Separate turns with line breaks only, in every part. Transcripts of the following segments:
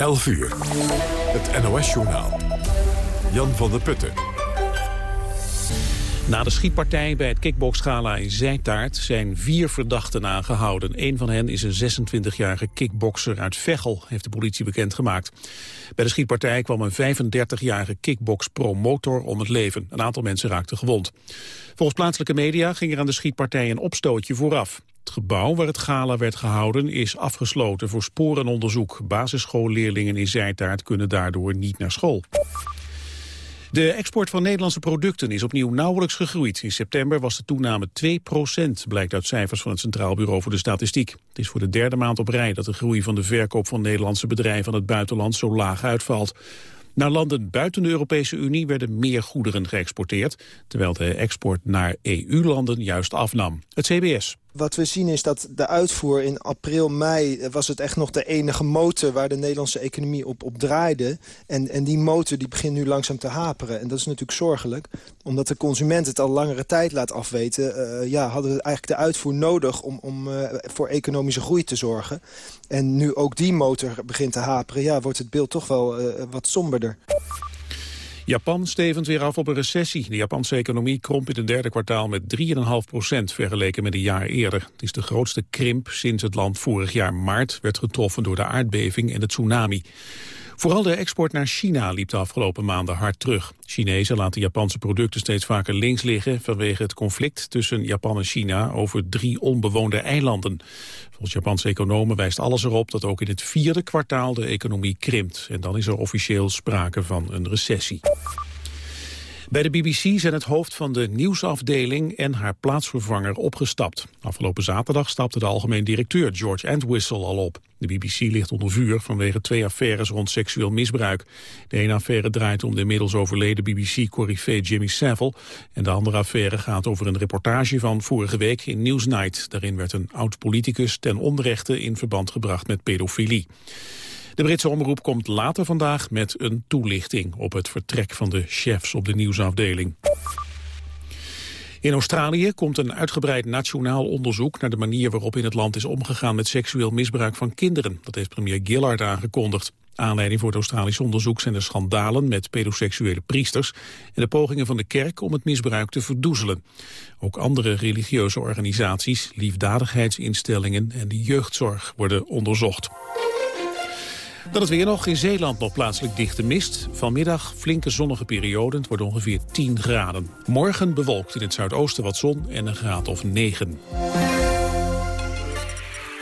11 uur. Het NOS-journaal. Jan van der Putten.
Na de schietpartij bij het kickboxgala in Zijtaart zijn vier verdachten aangehouden. Een van hen is een 26-jarige kickbokser uit Veghel, heeft de politie bekendgemaakt. Bij de schietpartij kwam een 35-jarige kickbox-promotor om het leven. Een aantal mensen raakten gewond. Volgens plaatselijke media ging er aan de schietpartij een opstootje vooraf. Het gebouw waar het gala werd gehouden is afgesloten voor sporenonderzoek. Basisschoolleerlingen in Zijtaart kunnen daardoor niet naar school. De export van Nederlandse producten is opnieuw nauwelijks gegroeid. In september was de toename 2% blijkt uit cijfers van het Centraal Bureau voor de Statistiek. Het is voor de derde maand op rij dat de groei van de verkoop van Nederlandse bedrijven aan het buitenland zo laag uitvalt. Naar landen buiten de Europese Unie werden meer goederen geëxporteerd, terwijl de export naar EU-landen juist afnam. Het CBS.
Wat we zien is dat de uitvoer in april, mei... was het echt nog de enige motor waar de Nederlandse economie op, op draaide. En, en die motor die begint nu langzaam te haperen. En dat is natuurlijk zorgelijk. Omdat de consument het al langere tijd laat afweten... Uh, ja, hadden we eigenlijk de uitvoer nodig om, om voor economische groei te zorgen. En nu ook die motor begint te haperen... ja, wordt het beeld toch wel wat somberder.
Japan stevend weer af op een recessie. De Japanse economie kromp in het derde kwartaal met 3,5 procent vergeleken met een jaar eerder. Het is de grootste krimp sinds het land vorig jaar maart werd getroffen door de aardbeving en de tsunami. Vooral de export naar China liep de afgelopen maanden hard terug. Chinezen laten Japanse producten steeds vaker links liggen... vanwege het conflict tussen Japan en China over drie onbewoonde eilanden. Volgens Japanse economen wijst alles erop dat ook in het vierde kwartaal de economie krimpt. En dan is er officieel sprake van een recessie. Bij de BBC zijn het hoofd van de nieuwsafdeling en haar plaatsvervanger opgestapt. Afgelopen zaterdag stapte de algemeen directeur George Entwistle al op. De BBC ligt onder vuur vanwege twee affaires rond seksueel misbruik. De ene affaire draait om de inmiddels overleden BBC-corrivee Jimmy Savile. En de andere affaire gaat over een reportage van vorige week in Newsnight. Daarin werd een oud-politicus ten onrechte in verband gebracht met pedofilie. De Britse omroep komt later vandaag met een toelichting op het vertrek van de chefs op de nieuwsafdeling. In Australië komt een uitgebreid nationaal onderzoek naar de manier waarop in het land is omgegaan met seksueel misbruik van kinderen. Dat heeft premier Gillard aangekondigd. Aanleiding voor het Australisch onderzoek zijn de schandalen met pedoseksuele priesters en de pogingen van de kerk om het misbruik te verdoezelen. Ook andere religieuze organisaties, liefdadigheidsinstellingen en de jeugdzorg worden onderzocht. Dan het weer nog. In Zeeland nog plaatselijk dichte mist. Vanmiddag flinke zonnige periode. Het wordt ongeveer 10 graden. Morgen bewolkt in het zuidoosten wat zon en een graad of 9.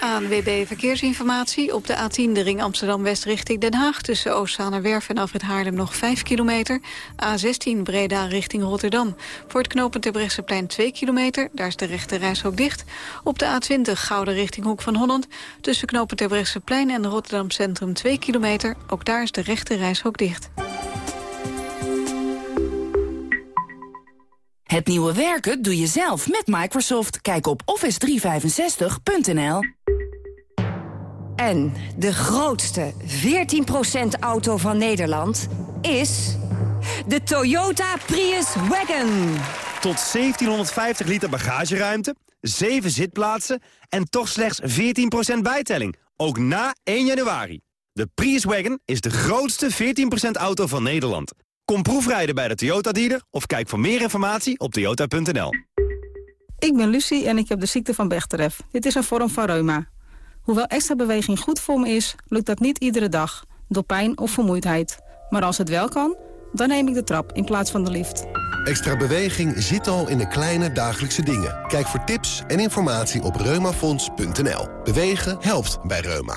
ANWB Verkeersinformatie. Op de A10 de ring Amsterdam-West richting Den Haag... tussen Oostzaanerwerf en Afrit Haarlem nog 5 kilometer. A16 Breda richting Rotterdam. Voor het knooppunt Terbrechtseplein 2 kilometer. Daar is de rechte reishok dicht. Op de A20 Gouden richting Hoek van Holland. Tussen knooppunt Terbrechtseplein en Rotterdam Centrum 2 kilometer. Ook daar is de rechte reishok dicht.
Het nieuwe werken doe je zelf met Microsoft. Kijk op office365.nl.
En de grootste 14% auto van Nederland is de Toyota Prius Wagon.
Tot 1750 liter bagageruimte, 7 zitplaatsen en toch slechts 14% bijtelling. Ook na 1 januari. De Prius Wagon is de grootste 14% auto van Nederland. Kom proefrijden bij de Toyota dealer of kijk voor meer informatie op toyota.nl.
Ik ben Lucie en ik heb de ziekte van Bechterew. Dit is een vorm van reuma. Hoewel extra beweging goed voor me is, lukt dat niet iedere dag, door pijn of vermoeidheid. Maar als het wel kan, dan neem ik de trap in plaats van de lift.
Extra beweging zit al in de kleine dagelijkse dingen. Kijk voor tips en informatie op reumafonds.nl. Bewegen helpt bij reuma.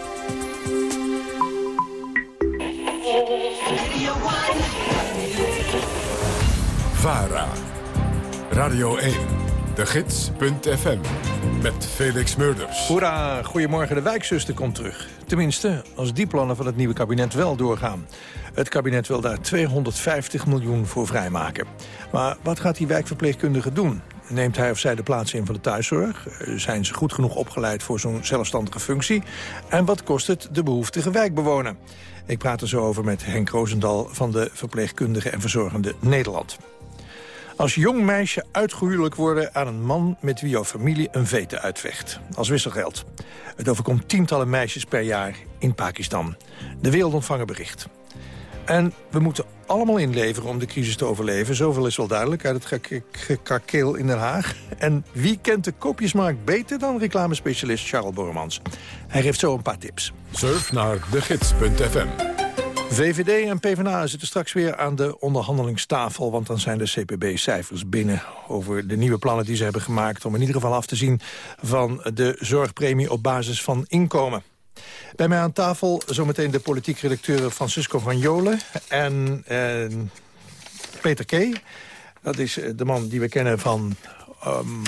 VARA. Radio 1. De Gids.fm. Met Felix Murders.
Hoera, goedemorgen, de wijkzuster komt terug. Tenminste, als die plannen van het nieuwe kabinet wel doorgaan. Het kabinet wil daar 250 miljoen voor vrijmaken. Maar wat gaat die wijkverpleegkundige doen? Neemt hij of zij de plaats in van de thuiszorg? Zijn ze goed genoeg opgeleid voor zo'n zelfstandige functie? En wat kost het de behoeftige wijkbewoner? Ik praat er zo over met Henk Roosendal van de Verpleegkundige en Verzorgende Nederland. Als jong meisje uitgehuwelijk worden aan een man met wie jouw familie een vete uitvecht. Als wisselgeld. Het overkomt tientallen meisjes per jaar in Pakistan. De wereld ontvangen bericht. En we moeten allemaal inleveren om de crisis te overleven. Zoveel is wel duidelijk uit het gekakeel in Den Haag. En wie kent de kopjesmarkt beter dan reclamespecialist Charles Borremans? Hij geeft zo een paar tips.
Surf naar degids.fm.
VVD en PvdA zitten straks weer aan de onderhandelingstafel... want dan zijn de CPB-cijfers binnen over de nieuwe plannen die ze hebben gemaakt... om in ieder geval af te zien van de zorgpremie op basis van inkomen. Bij mij aan tafel zometeen de politiek redacteur Francisco van Jolen en eh, Peter Kee. Dat is eh, de man die we kennen van um,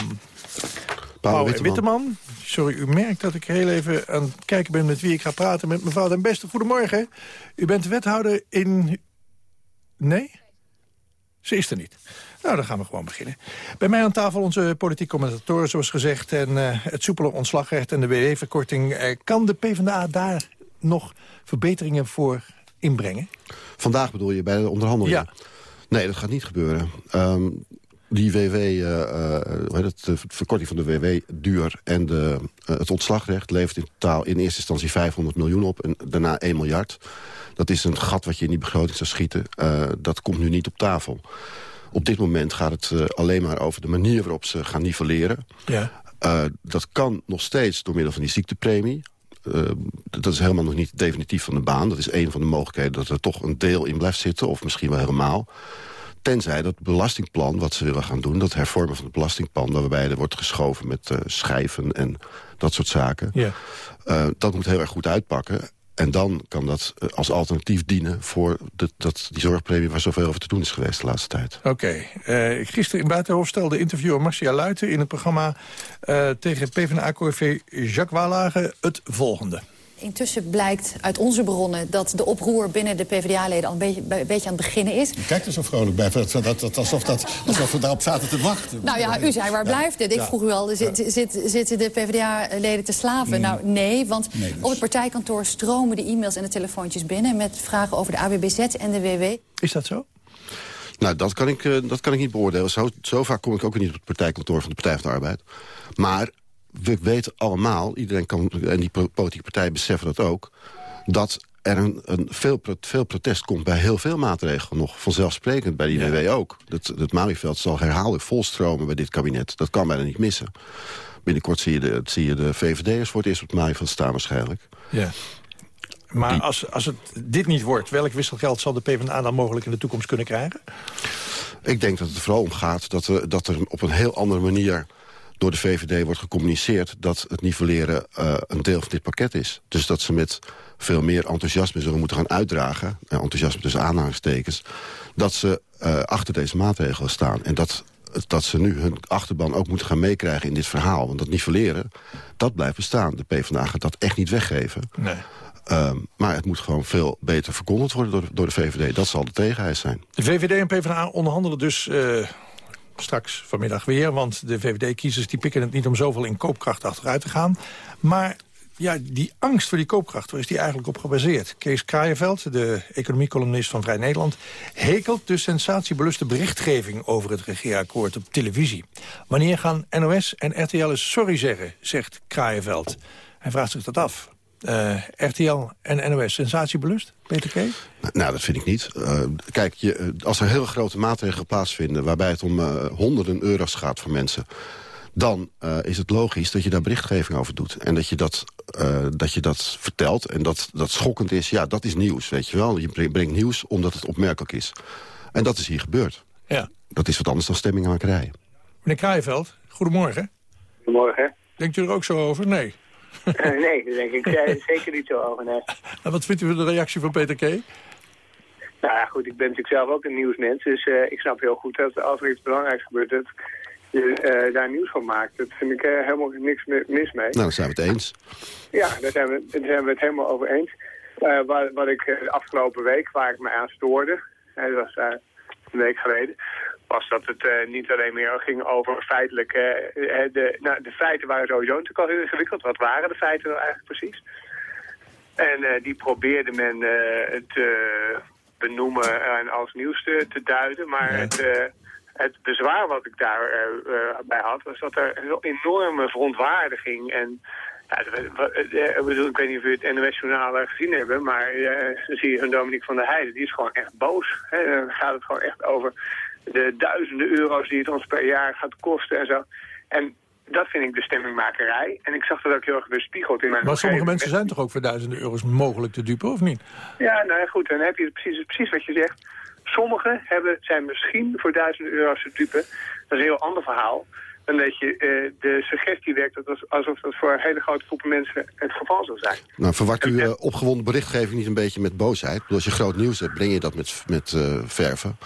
Witteman. Witteman. Sorry, u merkt dat ik heel even aan het kijken ben met wie ik ga praten. Met mevrouw Den Beste. Goedemorgen. U bent wethouder in... Nee? Ze is er niet. Nou, dan gaan we gewoon beginnen. Bij mij aan tafel onze politiek commentatoren, zoals gezegd... en uh, het soepele ontslagrecht en de WW-verkorting. Uh, kan de PvdA daar nog verbeteringen voor inbrengen?
Vandaag bedoel je, bij de onderhandelingen?
Ja.
Nee, dat gaat niet gebeuren. Um, die WW, uh, uh, het, de verkorting van de WW duur en de, uh, het ontslagrecht levert in totaal in eerste instantie 500 miljoen op en daarna 1 miljard. Dat is een gat wat je in die begroting zou schieten. dat komt nu niet op tafel. Op dit moment gaat het alleen maar over de manier waarop ze gaan nivelleren.
Ja.
dat kan nog steeds door middel van die ziektepremie. Uh, dat is helemaal nog niet definitief van de baan. Dat is een van de mogelijkheden dat er toch een deel in blijft zitten. Of misschien wel helemaal. Tenzij dat belastingplan wat ze willen gaan doen... dat hervormen van het belastingplan... waarbij er wordt geschoven met uh, schijven en dat soort zaken...
Ja.
Uh, dat moet heel erg goed uitpakken. En dan kan dat uh, als alternatief dienen voor de, dat, die zorgpremie... waar zoveel over te doen is geweest de laatste tijd.
Oké. Okay. gisteren in Buitenhof stelde interviewer Marcia Luiten... in het programma tegen PvdA-corvée Jacques Wallage het volgende.
Intussen blijkt uit onze bronnen dat de oproer binnen de PvdA-leden al een beetje, een beetje aan het beginnen is.
Je kijkt er zo vrolijk bij, dat, dat, dat, alsof, dat, alsof we daarop zaten te wachten.
Nou ja, u zei, waar blijft dit? Ik vroeg u al, zit, zit, zitten de PvdA-leden te slaven? Nou, nee, want nee, dus. op het partijkantoor stromen de e-mails en de telefoontjes binnen... met vragen over de AWBZ en de WW.
Is dat zo?
Nou, dat kan ik, uh, dat kan ik niet beoordelen. Zo, zo vaak kom ik ook niet op het partijkantoor van de Partij van de Arbeid. Maar we weten allemaal, iedereen kan, en die politieke partijen beseffen dat ook... dat er een, een veel, veel, protest komt bij heel veel maatregelen nog. Vanzelfsprekend bij die ja. WW ook. Het, het Malieveld zal herhaaldelijk volstromen bij dit kabinet. Dat kan bijna niet missen. Binnenkort zie je de, zie je de VVD'ers voor het eerst op het Malieveld staan waarschijnlijk.
Ja. Maar als, als het dit niet wordt, welk wisselgeld zal de PvdA dan mogelijk in de toekomst kunnen krijgen?
Ik denk dat het er vooral om gaat dat dat er op een heel andere manier door de VVD wordt gecommuniceerd... dat het nivelleren uh, een deel van dit pakket is. Dus dat ze met veel meer enthousiasme zullen moeten gaan uitdragen... Uh, enthousiasme tussen aanhalingstekens... dat ze uh, achter deze maatregelen staan. En dat, dat ze nu hun achterban ook moeten gaan meekrijgen in dit verhaal. Want dat nivelleren, dat blijft bestaan. De PvdA gaat dat echt niet weggeven.
Nee.
Um, maar het moet gewoon veel beter verkondigd worden door, door de VVD. Dat zal de tegenheid zijn.
De VVD en PvdA onderhandelen dus uh, straks vanmiddag weer. Want de VVD-kiezers die pikken het niet om zoveel in koopkracht achteruit te gaan. Maar ja, die angst voor die koopkracht, waar is die eigenlijk op gebaseerd? Kees Kraaienveld, de economiecolumnist van Vrij Nederland... hekelt de sensatiebeluste berichtgeving over het regeerakkoord op televisie. Wanneer gaan NOS en RTL sorry zeggen, zegt Kraaienveld. Hij vraagt zich dat af. Uh, RTL en NOS, sensatiebelust, Peter K?
Nou, dat vind ik niet. Uh, kijk, je, eh, als er heel grote maatregelen plaatsvinden... waarbij het om uh, honderden euro's gaat voor mensen dan uh, is het logisch dat je daar berichtgeving over doet. En dat je dat, uh, dat, je dat vertelt en dat dat schokkend is. Ja, dat is nieuws, weet je wel. Je brengt nieuws omdat het opmerkelijk is. En dat is hier gebeurd.
Ja.
Dat is wat anders dan stemmingmakerij.
Meneer Kraaienveld, goedemorgen.
Goedemorgen.
Denkt u er ook zo over? Nee.
Uh, nee, daar denk ik zeker niet zo over, nee.
En wat vindt u van de reactie van Peter K?
Nou ja, goed, ik ben natuurlijk zelf ook een nieuwsmens. Dus ik snap heel goed dat als er iets belangrijks gebeurt... Dat je uh, daar nieuws van maakt. Dat vind ik uh, helemaal niks mis mee. Nou,
dan zijn we het eens.
Ja, daar zijn we, daar zijn we het helemaal over eens. Uh, wat, wat ik de afgelopen week, waar ik me aan stoorde, dat was een week geleden, was dat het niet alleen meer ging over feitelijk... de, nou, de feiten waren sowieso natuurlijk al heel ingewikkeld. Wat waren de feiten nou eigenlijk precies? En die probeerde men te benoemen en als nieuws te, te duiden, maar ja. het het bezwaar wat ik daarbij bij had, was dat er een enorme verontwaardiging en ja, ik, bedoel, ik weet niet of u het NOS-journaal gezien hebben, maar uh, dan zie je van Dominique van der Heijden, die is gewoon echt boos. Hè. Dan gaat het gewoon echt over de duizenden euro's die het ons per jaar gaat kosten en zo. En dat vind ik de stemmingmakerij. En ik zag dat ook heel erg weerspiegeld in mijn
Maar sommige mensen zijn toch ook voor duizenden euro's mogelijk te dupen, of niet?
Ja, nou ja, goed, dan heb je precies, precies wat je zegt. Sommigen hebben, zijn misschien voor duizenden euro's te dupe. Dat is een heel ander verhaal. Dan dat je uh, de suggestie werkt dat alsof dat voor een hele grote groepen mensen het geval zou zijn.
Nou, verwart u uh, opgewonden berichtgeving niet een beetje met boosheid? Als je groot nieuws hebt, breng je dat met, met uh, verven.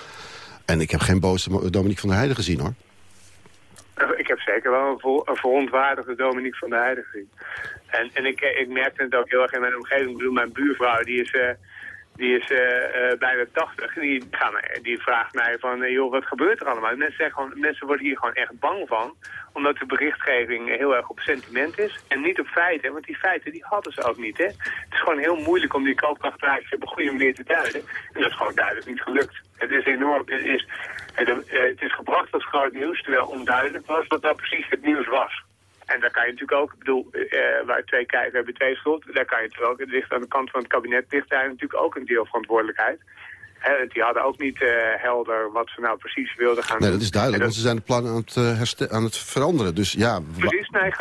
En ik heb geen boze Dominique van der Heijden gezien, hoor.
Ik heb zeker wel een, verontwaardigde Dominique van der Heijden gezien. En, en ik, ik merkte het ook heel erg in mijn omgeving. Ik bedoel, mijn buurvrouw, die is die is uh, bijna 80. Die, die vraagt mij van, joh, wat gebeurt er allemaal? Mensen, zeggen gewoon, mensen worden hier gewoon echt bang van. Omdat de berichtgeving heel erg op sentiment is. En niet op feiten. Want die feiten die hadden ze ook niet. Hè? Het is gewoon heel moeilijk om die koopkrachtprijs op een goede manier te duiden. En dat is gewoon duidelijk niet gelukt. Het is enorm. Het is, het, het is gebracht als groot nieuws. Terwijl onduidelijk was wat nou precies het nieuws was. En daar kan je natuurlijk ook, ik bedoel, uh, waar twee kijken hebben twee schuld. Daar kan je natuurlijk ook, het ligt aan de kant van het kabinet, ligt daar natuurlijk ook een deel verantwoordelijkheid. He, die hadden ook niet uh, helder wat ze nou precies wilden gaan
nee, doen. Nee, dat is duidelijk, want ze zijn de plannen aan het, uh, aan het veranderen. Dus ja,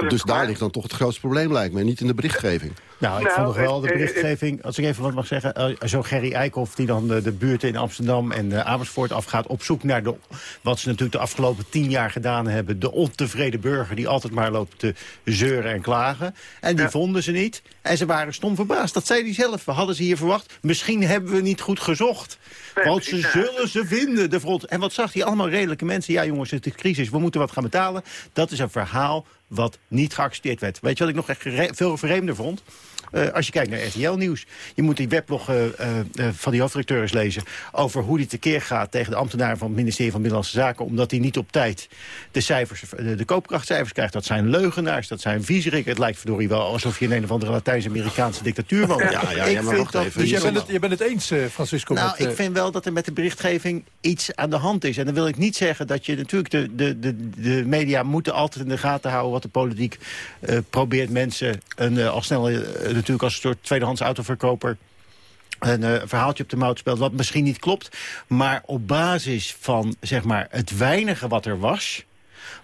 dus daar ligt dan toch het grootste probleem, lijkt me, niet in de berichtgeving.
Nou, ik nou, vond nog wel de berichtgeving, als ik even wat mag zeggen... Uh, zo Gerry Eikhoff die dan de, de buurten in Amsterdam en uh, Amersfoort afgaat... op zoek naar de, wat ze natuurlijk de afgelopen tien jaar gedaan hebben... de ontevreden burger die altijd maar loopt te zeuren en klagen. En die ja. vonden ze niet. En ze waren stom verbaasd. Dat zei hij zelf. We hadden ze hier verwacht. Misschien hebben we niet goed gezocht. Nee, want ze zullen ze vinden, de front. En wat zag hij? Allemaal redelijke mensen. Ja jongens, het is crisis. We moeten wat gaan betalen. Dat is een verhaal wat niet geaccepteerd werd. Weet je wat ik nog echt veel vreemder vond? Uh, als je kijkt naar RTL-nieuws. Je moet die weblog uh, uh, van die hoofdredacteur eens lezen... over hoe die tekeer gaat tegen de ambtenaren van het ministerie van Binnenlandse Zaken... omdat hij niet op tijd de, cijfers, de, de koopkrachtcijfers krijgt. Dat zijn leugenaars, dat zijn viezerikken. Het lijkt verdorie wel alsof je in een of andere Latijns-Amerikaanse dictatuur woont.
Ja, ja, ja, maar wacht
dat, even. Dus je bent, het, je bent het eens, Francisco?
Nou,
met,
ik vind wel dat er met de berichtgeving iets aan de hand is. En dan wil ik niet zeggen dat je natuurlijk... de, de, de, de media moeten altijd in de gaten houden... wat de politiek probeert mensen een, al snel natuurlijk als een soort tweedehands autoverkoper een uh, verhaaltje op de mouw speelt, wat misschien niet klopt. Maar op basis van zeg maar, het weinige wat er was,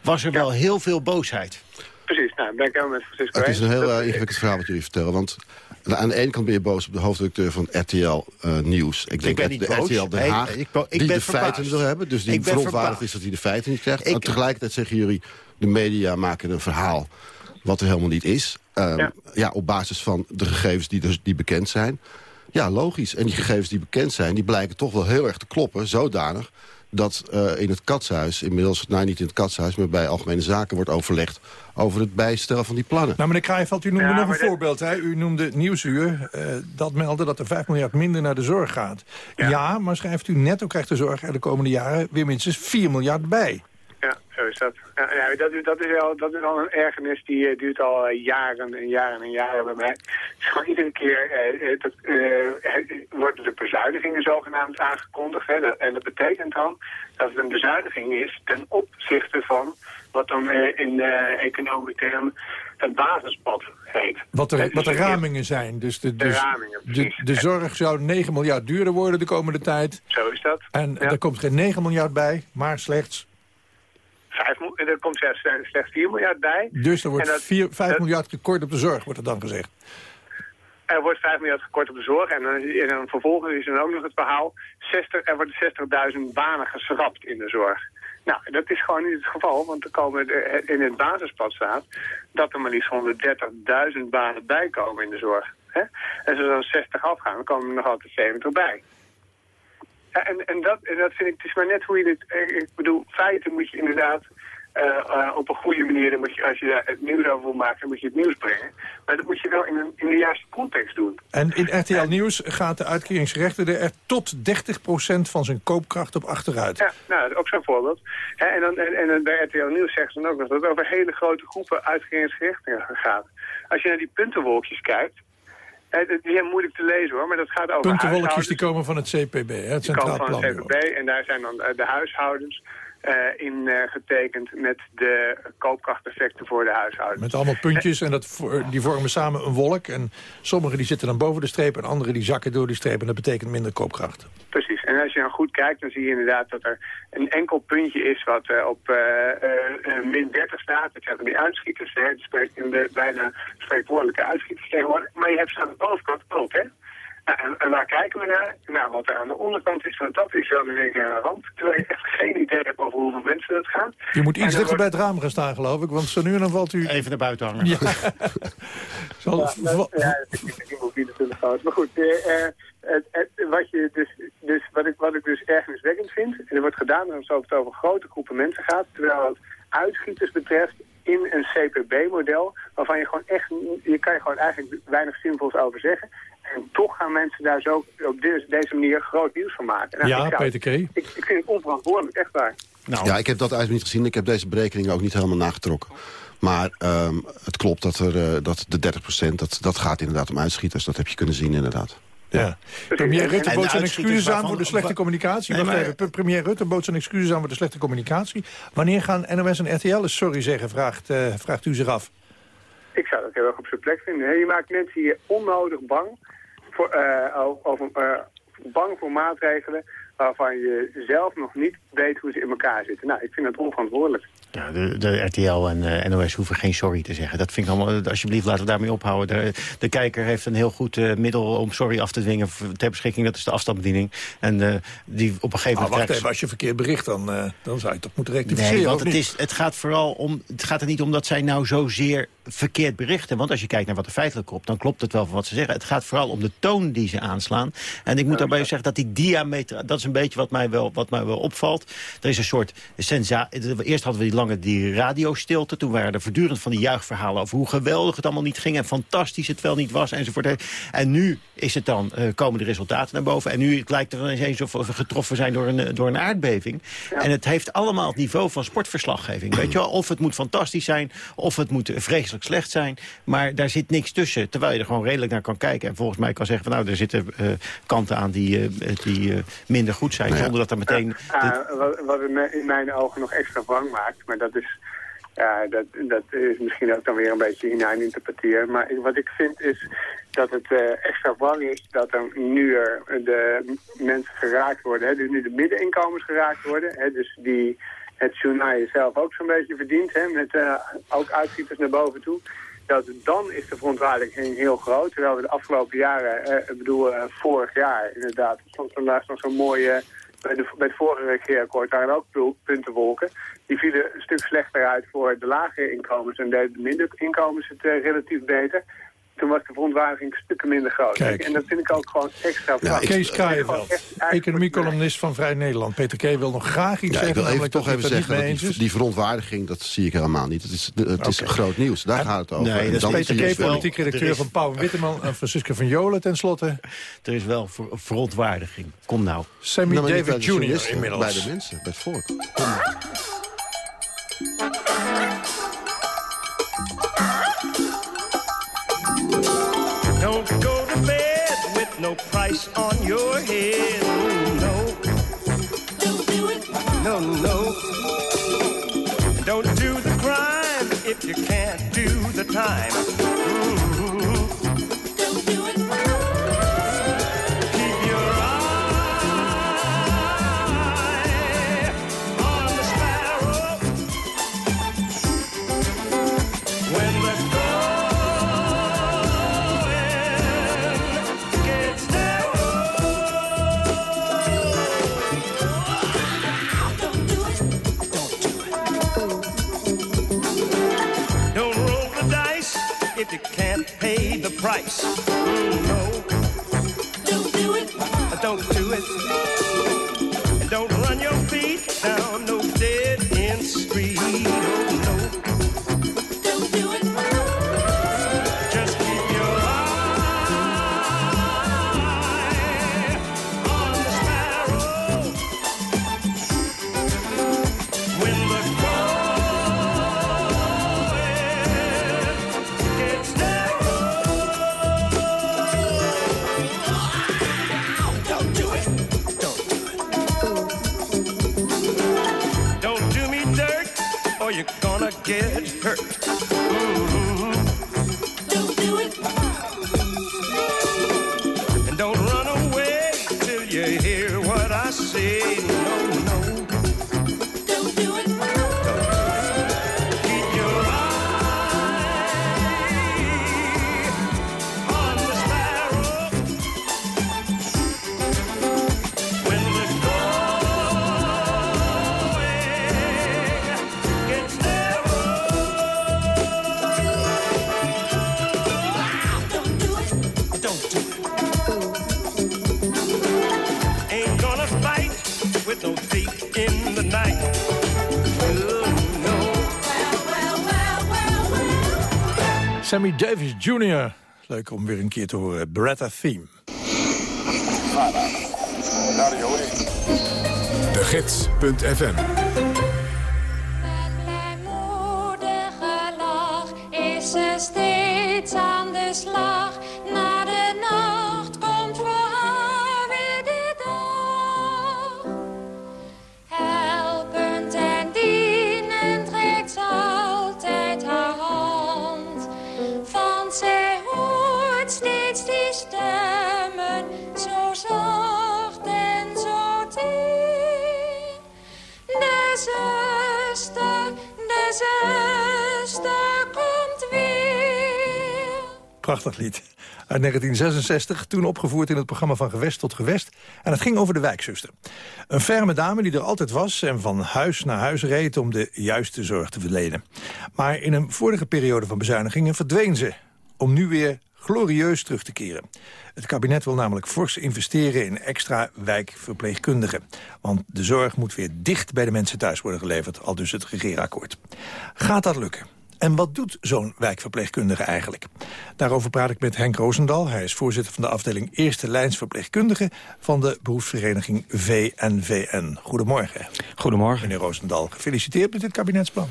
was er ja. wel heel veel boosheid.
Precies, nou, ben ik helemaal met Francisco
Het is een heel uh, ingewikkeld verhaal wat jullie vertellen. Want aan de ene kant ben je boos op de hoofdredacteur van RTL uh, Nieuws. Ik denk
ik
dat de
boos.
RTL Den Haag
ik, ik,
die de verbaasd. feiten wil hebben. Dus die verontwaardigd is dat hij de feiten niet krijgt. en tegelijkertijd zeggen jullie, de media maken een verhaal wat er helemaal niet is. Uh, ja. ja. op basis van de gegevens die, dus, die bekend zijn. Ja, logisch. En die gegevens die bekend zijn, die blijken toch wel heel erg te kloppen. Zodanig dat uh, in het katshuis, inmiddels, nou niet in het katshuis... maar bij Algemene Zaken wordt overlegd over het bijstellen van die plannen.
Nou, meneer Kraaienveld, u noemde ja, nog een voorbeeld. Hè? U noemde Nieuwsuur, uh, dat meldde dat er 5 miljard minder naar de zorg gaat. Ja, ja maar schrijft u netto krijgt de zorg er de komende jaren weer minstens 4 miljard bij.
Zo is dat. Ja, ja, dat, is, dat, is wel, dat is al een ergernis die uh, duurt al uh, jaren en jaren en jaren bij mij. Gewoon iedere keer uh, dat, worden de bezuinigingen zogenaamd aangekondigd. Hè, dat, en dat betekent dan dat het een bezuiniging is ten opzichte van wat dan in economische termen het basispad heet.
Wat de, wat de ramingen zijn. Dus de, dus de, ramingen, de, de, zorg zou 9 miljard duurder worden de komende tijd.
Zo is dat.
En er komt geen 9 miljard bij, maar slechts...
5, er komt slechts, slechts 4 miljard bij.
Dus er wordt dat, 4, 5 miljard gekort op de zorg, wordt er dan gezegd.
Er wordt 5 miljard gekort op de zorg. En dan, en dan vervolgens is er ook nog het verhaal... 60, er worden 60.000 banen geschrapt in de zorg. Nou, dat is gewoon niet het geval, want er komen er, in het basispad staat dat er maar liefst 130.000 banen bijkomen in de zorg. Hè? En als dan 60 afgaan, dan komen er nog altijd 70 bij. Ja, en, en, dat, en dat vind ik, het is maar net hoe je dit, eh, ik bedoel, feiten moet je inderdaad op een goede manier, dan moet je, als je daar het nieuws over wil maken, dan moet je het nieuws brengen. Maar dat moet je wel in, een, in de juiste context doen.
En in RTL Nieuws gaat de uitkeringsgerechtigde er tot 30% van zijn koopkracht op achteruit.
Ja, nou, dat is ook zo'n voorbeeld. en, dan, en, en, bij RTL Nieuws zeggen ze dan ook nog dat het over hele grote groepen uitkeringsgerechtigden gaat. Als je naar die puntenwolkjes kijkt, die zijn moeilijk te lezen hoor, maar dat gaat over
Puntenwolkjes die komen van het CPB, hè, het Centraal
Plan. Die komen van het CPB en daar zijn dan de huishoudens uh, in uh, getekend met de koopkrachteffecten voor de huishoudens.
Met allemaal puntjes en dat, die vormen samen een wolk. En sommige die zitten dan boven de streep en andere die zakken door die streep. En dat betekent minder koopkracht.
Precies. En als je dan goed kijkt, dan zie je inderdaad dat er een enkel puntje is wat uh, op min 30 staat. Dat zijn die uitschieters, hè. De bijna spreekwoordelijke uitschieters tegenwoordig. Maar je hebt ze aan de bovenkant ook, hè. Nou, en, en, waar kijken we naar? Nou, wat er aan de onderkant is, want dat is wel een één aan de rand. Terwijl je echt geen idee hebt over hoeveel mensen het gaat.
Je moet iets dichter bij het raam gaan staan, geloof ik, want zo nu en dan valt u...
Even naar buiten hangen.
Ja,
Zal... ja, nou, ja dat is een mobiele telefoon. Maar goed, het, het, wat, je dus, dus, wat, ik, wat ik dus ergenswekkend vind, en er wordt gedaan alsof het over grote groepen mensen gaat, terwijl het uitschieters betreft in een CPB-model, waarvan je gewoon echt, je kan je gewoon eigenlijk weinig zinvols over zeggen. En toch gaan mensen daar zo op deze manier groot nieuws van maken.
Nou, ja, Peter K.
Ik, ik, vind het onverantwoordelijk, echt waar.
Nou. Ja, ik heb dat eigenlijk niet gezien. Ik heb deze berekeningen ook niet helemaal nagetrokken. Maar um, het klopt dat, er, uh, dat de 30% dat, dat gaat inderdaad om uitschieters. Dat heb je kunnen zien inderdaad.
Ja. Premier Rutte bood zijn excuses aan voor de slechte communicatie. Nee, maar... Premier Rutte bood zijn excuses aan voor de slechte communicatie. Wanneer gaan NOS en RTL eens sorry zeggen, vraagt, uh, vraagt u zich af.
Ik zou dat heel erg op zijn plek vinden. Je maakt mensen hier onnodig bang voor, over, uh, bang voor maatregelen waarvan je zelf nog niet weet hoe ze in elkaar zitten. Nou, ik vind dat onverantwoordelijk.
Ja, de, de RTL en uh, NOS hoeven geen sorry te zeggen. Dat vind ik allemaal, alsjeblieft, laten we daarmee ophouden. De, de kijker heeft een heel goed uh, middel om sorry af te dwingen ter beschikking. Dat is de afstandsbediening. En uh, die op een gegeven moment...
Ah, wacht even, als je verkeerd bericht, dan, dan zou je toch moeten rectificeren, Nee,
want het, is, het gaat vooral om... Het gaat er niet om dat zij nou zozeer verkeerd berichten. Want als je kijkt naar wat er feitelijk klopt, dan klopt het wel van wat ze zeggen. Het gaat vooral om de toon die ze aanslaan. En ik moet daarbij zeggen dat die diameter... Dat is een beetje wat mij wel, wat mij wel opvalt. Er is een soort sensatie... Eerst hadden we die lange die radiostilte. Toen waren er voortdurend van die juichverhalen over hoe geweldig het allemaal niet ging... en fantastisch het wel niet was, enzovoort. En nu is het dan, uh, komen de resultaten naar boven. En nu het lijkt er eens of we getroffen zijn door een, door een aardbeving. En het heeft allemaal het niveau van sportverslaggeving. Weet je wel? Of het moet fantastisch zijn, of het moet vreselijk slecht zijn. Maar daar zit niks tussen, terwijl je er gewoon redelijk naar kan kijken. En volgens mij kan zeggen van nou, er zitten uh, kanten aan die, uh, die minder goed zijn. Zonder dat er meteen...
wat, wat in mijn ogen nog extra bang maakt, maar dat is... Ja, dat, dat is misschien ook dan weer een beetje hinein interpreteren. Maar wat ik vind is dat het uh, extra bang is dat er nu er de mensen geraakt worden. Hè, dus nu de middeninkomens geraakt worden. Hè, dus die het journaal zelf ook zo'n beetje verdient. Hè, met uh, ook uitschieters naar boven toe. Dat dan is de verontwaardiging heel groot. Terwijl we de afgelopen jaren, uh, ik bedoel vorig jaar inderdaad, soms vandaag nog zo'n mooie bij, de, bij het vorige regeerakkoord waren ook puntenwolken. Die vielen een stuk slechter uit voor de lage inkomens en de minder inkomens het uh, relatief beter toen was de verontwaardiging stukken minder groot. Kijk. En dat vind ik ook gewoon extra
ja, Kees Kraaienveld, economiecolumnist van Vrij Nederland. Peter K. wil nog graag iets
ja,
zeggen.
Ik wil even toch even zeggen dat die, die, verontwaardiging, dat zie ik helemaal niet. Het is, het is groot nieuws, daar gaat het over.
Nee, dat is Peter K. politiek redacteur van Pauw Witteman en Francisco van Jolen tenslotte.
Er is wel verontwaardiging. Kom nou.
Sammy nou, David Jr. inmiddels.
Bij de mensen, bij het volk. Kom nou.
Price on your head. No, don't do it. No, no. Don't do the crime if you can't do the time. If you can't pay the price. Mm, no.
Jr. Leuk om weer een keer te horen. Beretta Theme.
De Gids.fm
Prachtig lied. Uit 1966, toen opgevoerd in het programma Van Gewest tot Gewest. En het ging over de wijkzuster. Een ferme dame die er altijd was en van huis naar huis reed... om de juiste zorg te verlenen. Maar in een vorige periode van bezuinigingen verdween ze. Om nu weer glorieus terug te keren. Het kabinet wil namelijk fors investeren in extra wijkverpleegkundigen. Want de zorg moet weer dicht bij de mensen thuis worden geleverd, al dus het regeerakkoord. Gaat dat lukken? En wat doet zo'n wijkverpleegkundige eigenlijk? Daarover praat ik met Henk Roosendal. Hij is voorzitter van de afdeling Eerste Lijnsverpleegkundigen... van de beroepsvereniging VNVN. Goedemorgen.
Goedemorgen.
Meneer Roosendal, gefeliciteerd met dit kabinetsplan.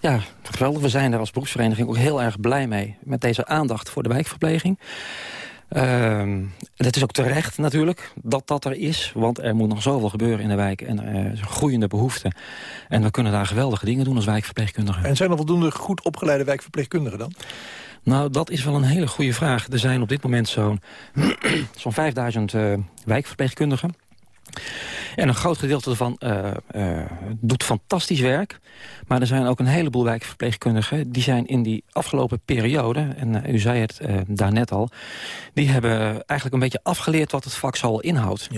Ja, geweldig. We zijn er als beroepsvereniging ook heel erg blij mee... met deze aandacht voor de wijkverpleging. Ehm het is ook terecht natuurlijk dat dat er is. Want er moet nog zoveel gebeuren in de wijk. En er een groeiende behoefte. En we kunnen daar geweldige dingen doen als wijkverpleegkundigen.
En zijn er voldoende goed opgeleide wijkverpleegkundigen dan?
Nou, dat is wel een hele goede vraag. Er zijn op dit moment zo'n zo'n 5000 eh, wijkverpleegkundigen. En een groot gedeelte daarvan eh, eh, doet fantastisch werk. Maar er zijn ook een heleboel wijkverpleegkundigen... die zijn in die afgelopen periode, en eh, u zei het daarnet al... die hebben eigenlijk een beetje afgeleerd wat het vak zal inhoudt.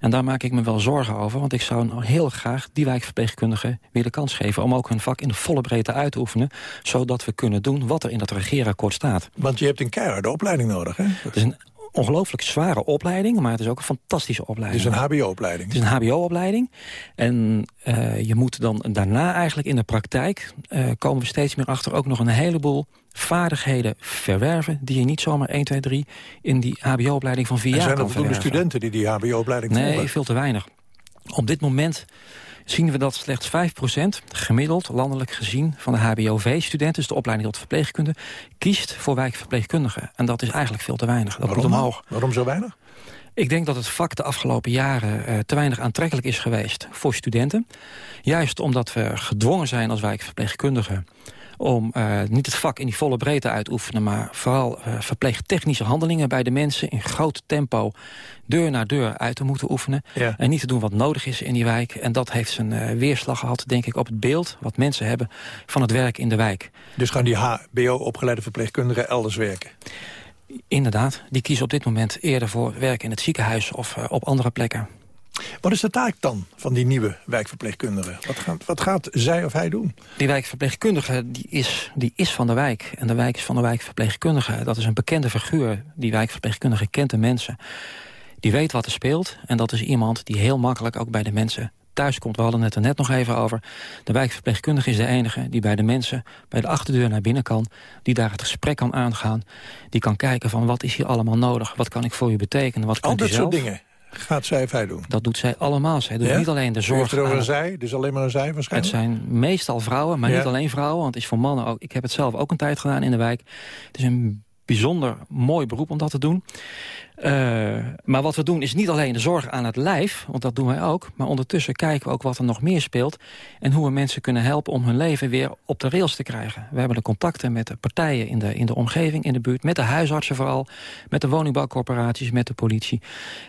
En daar maak ik me wel zorgen over. Want ik zou nou heel graag die wijkverpleegkundigen weer de kans geven... om ook hun vak in de volle breedte uit te oefenen... zodat we kunnen doen wat er in dat regeerakkoord staat.
Want je hebt een keiharde opleiding nodig, hè?
Het is een ongelooflijk zware opleiding, maar het is ook een fantastische opleiding.
Het is een hbo-opleiding.
Het is een hbo-opleiding. En uh, je moet dan daarna eigenlijk in de praktijk... Uh, komen we steeds meer achter ook nog een heleboel vaardigheden verwerven... die je niet zomaar 1, 2, 3 in die hbo-opleiding van vier jaar
zijn
kan
er voldoende
verwerven.
studenten die die hbo-opleiding
Nee,
volgen?
veel te weinig. Op dit moment zien we dat slechts 5% gemiddeld, landelijk gezien... van de HBOV-studenten, dus de opleiding tot verpleegkunde... kiest voor wijkverpleegkundigen. En dat is eigenlijk veel te weinig. Dat
Waarom?
moet omhoog.
Waarom zo weinig?
Ik denk dat het vak de afgelopen jaren uh, te weinig aantrekkelijk is geweest voor studenten. Juist omdat we gedwongen zijn als wijkverpleegkundigen om uh, niet het vak in die volle breedte uit te oefenen... maar vooral uh, verpleegtechnische handelingen bij de mensen... in groot tempo deur na deur uit te moeten oefenen.
Ja.
En niet te doen wat nodig is in die wijk. En dat heeft zijn uh, weerslag gehad, denk ik, op het beeld... wat mensen hebben van het werk in de wijk.
Dus gaan die HBO-opgeleide verpleegkundigen elders werken?
Inderdaad, die kiezen op dit moment eerder voor werk in het ziekenhuis... of op andere plekken.
Wat is de taak dan van die nieuwe wijkverpleegkundige? Wat gaat, wat gaat zij of hij doen?
Die wijkverpleegkundige die is, die is van de wijk. En de wijk is van de wijkverpleegkundige. Dat is een bekende figuur. Die wijkverpleegkundige kent de mensen. Die weet wat er speelt. En dat is iemand die heel makkelijk ook bij de mensen thuis komt. We hadden het er net nog even over. De wijkverpleegkundige is de enige die bij de mensen... bij de achterdeur naar binnen kan. Die daar het gesprek kan aangaan. Die kan kijken van wat is hier allemaal nodig? Wat kan ik voor u betekenen? Wat
Al
kunt u
dat
zelf?
soort dingen gaat zij of hij doen?
Dat doet zij allemaal. Zij doet
Ja?
niet alleen de zorg
heeft het over
aan-
een zij, dus alleen maar een zij
Het
waarschijnlijk?
zijn meestal vrouwen, maar
Ja.
niet alleen vrouwen. Want het is voor mannen ook. Ik heb het zelf ook een tijd gedaan in de wijk. Het is een bijzonder mooi beroep om dat te doen. Eh, maar wat we doen is niet alleen de zorg aan het lijf, want dat doen wij ook. Maar ondertussen kijken we ook wat er nog meer speelt. En hoe we mensen kunnen helpen om hun leven weer op de rails te krijgen. We hebben de contacten met de partijen in de, in de omgeving, in de buurt. Met de huisartsen vooral, met de woningbouwcorporaties, met de politie.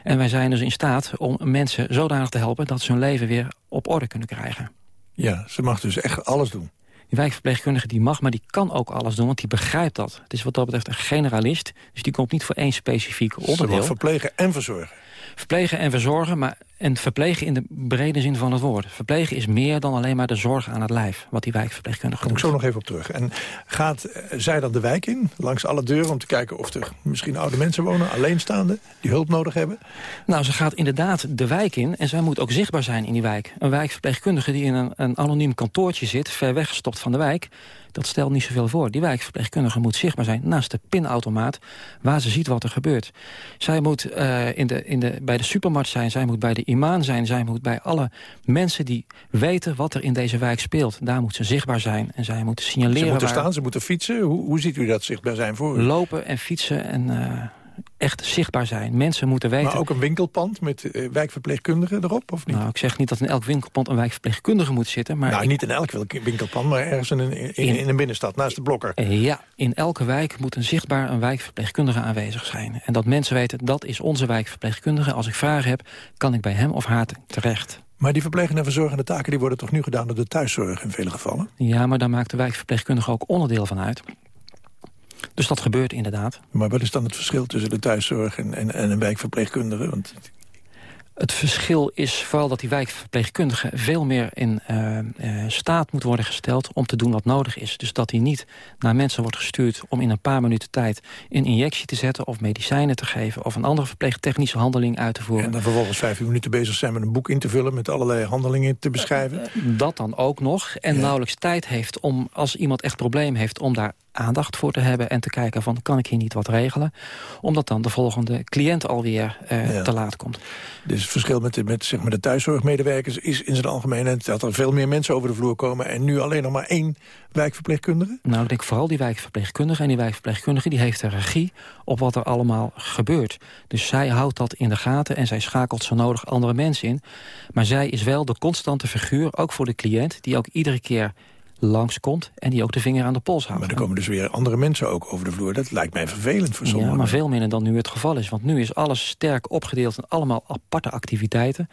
En wij zijn dus in staat om mensen zodanig te helpen... dat ze hun leven weer op orde kunnen krijgen.
Ja, ze mag dus echt alles doen.
Die wijkverpleegkundige die mag, maar die kan ook alles doen, want die begrijpt dat. Het is wat dat betreft een generalist, dus die komt niet voor één specifiek onderdeel.
verplegen en verzorgen.
Verplegen en verzorgen, maar en verplegen in de brede zin van het woord. Verplegen is meer dan alleen maar de zorg aan het lijf, wat die wijkverpleegkundige
Kom ik
doet.
zo nog even op terug. En gaat eh, zij dan de wijk in, langs alle deuren... om te kijken of er misschien oude mensen wonen, alleenstaande... die hulp nodig hebben?
Nou, ze gaat inderdaad de wijk in en zij moet ook zichtbaar zijn in die wijk. Een wijkverpleegkundige die in een, een anoniem kantoortje zit, ver weggestopt van de wijk... dat stelt niet zoveel voor. Die wijkverpleegkundige moet zichtbaar zijn naast de pinautomaat... waar ze ziet wat er gebeurt. Zij moet eh, in de, in de, bij de supermarkt zijn, zij moet bij de imaan zijn... zij moet bij alle mensen die weten wat er in deze wijk speelt. Daar moet ze zichtbaar zijn en zij moet signaleren...
Ze moeten
waar-
staan, ze moeten fietsen. Hoe, hoe ziet u dat zichtbaar zijn voor u?
lopen en fietsen en eh, echt zichtbaar zijn. Mensen moeten weten...
Maar ook een winkelpand met eh, wijkverpleegkundigen erop, of niet?
Nou, ik zeg niet dat in elk winkelpand een wijkverpleegkundige moet zitten. Maar
nou,
ik-
niet in elk winkelpand, maar ergens in een, in, in een binnenstad, naast de blokker.
Eh, Ja, in elke wijk moet een zichtbaar een wijkverpleegkundige aanwezig zijn. En dat mensen weten, dat is onze wijkverpleegkundige. Als ik vragen heb, kan ik bij hem of haar terecht.
Maar die verplegende en verzorgende taken die worden toch nu gedaan door de thuiszorg in vele gevallen?
Ja, maar daar maakt de wijkverpleegkundige ook onderdeel van uit. Dus dat gebeurt inderdaad.
Maar wat is dan het verschil tussen de thuiszorg en, en, en een wijkverpleegkundige? Want
Het verschil is vooral dat die wijkverpleegkundige veel meer in eh, eh, staat moet worden gesteld om te doen wat nodig is. Dus dat hij niet naar mensen wordt gestuurd om in een paar minuten tijd een injectie te zetten of medicijnen te geven of een andere verpleegtechnische handeling uit te voeren.
En dan vervolgens vijf minuten bezig zijn met een boek in te vullen... met allerlei handelingen te beschrijven.
Dat dan ook nog. En nauwelijks tijd heeft om, als iemand echt probleem heeft... om daar aandacht voor te hebben en te kijken van... kan ik hier niet wat regelen? Omdat dan de volgende cliënt alweer
Ja.
te laat komt.
Dus het verschil met, de, met, zeg maar, de thuiszorgmedewerkers is in zijn algemeenheid... dat er veel meer mensen over de vloer komen... en nu alleen nog maar één wijkverpleegkundige?
Nou, ik denk vooral die wijkverpleegkundige. En die wijkverpleegkundige die heeft de regie op wat er allemaal gebeurt. Dus zij houdt dat in de gaten en zij schakelt zo nodig andere mensen in. Maar zij is wel de constante figuur, ook voor de cliënt... die ook iedere keer langskomt en die ook de vinger aan de pols houdt.
Maar er komen dus weer andere mensen ook over de vloer. Dat lijkt mij vervelend voor sommigen.
Ja, maar veel minder dan nu het geval is. Want nu is alles sterk opgedeeld in allemaal aparte activiteiten.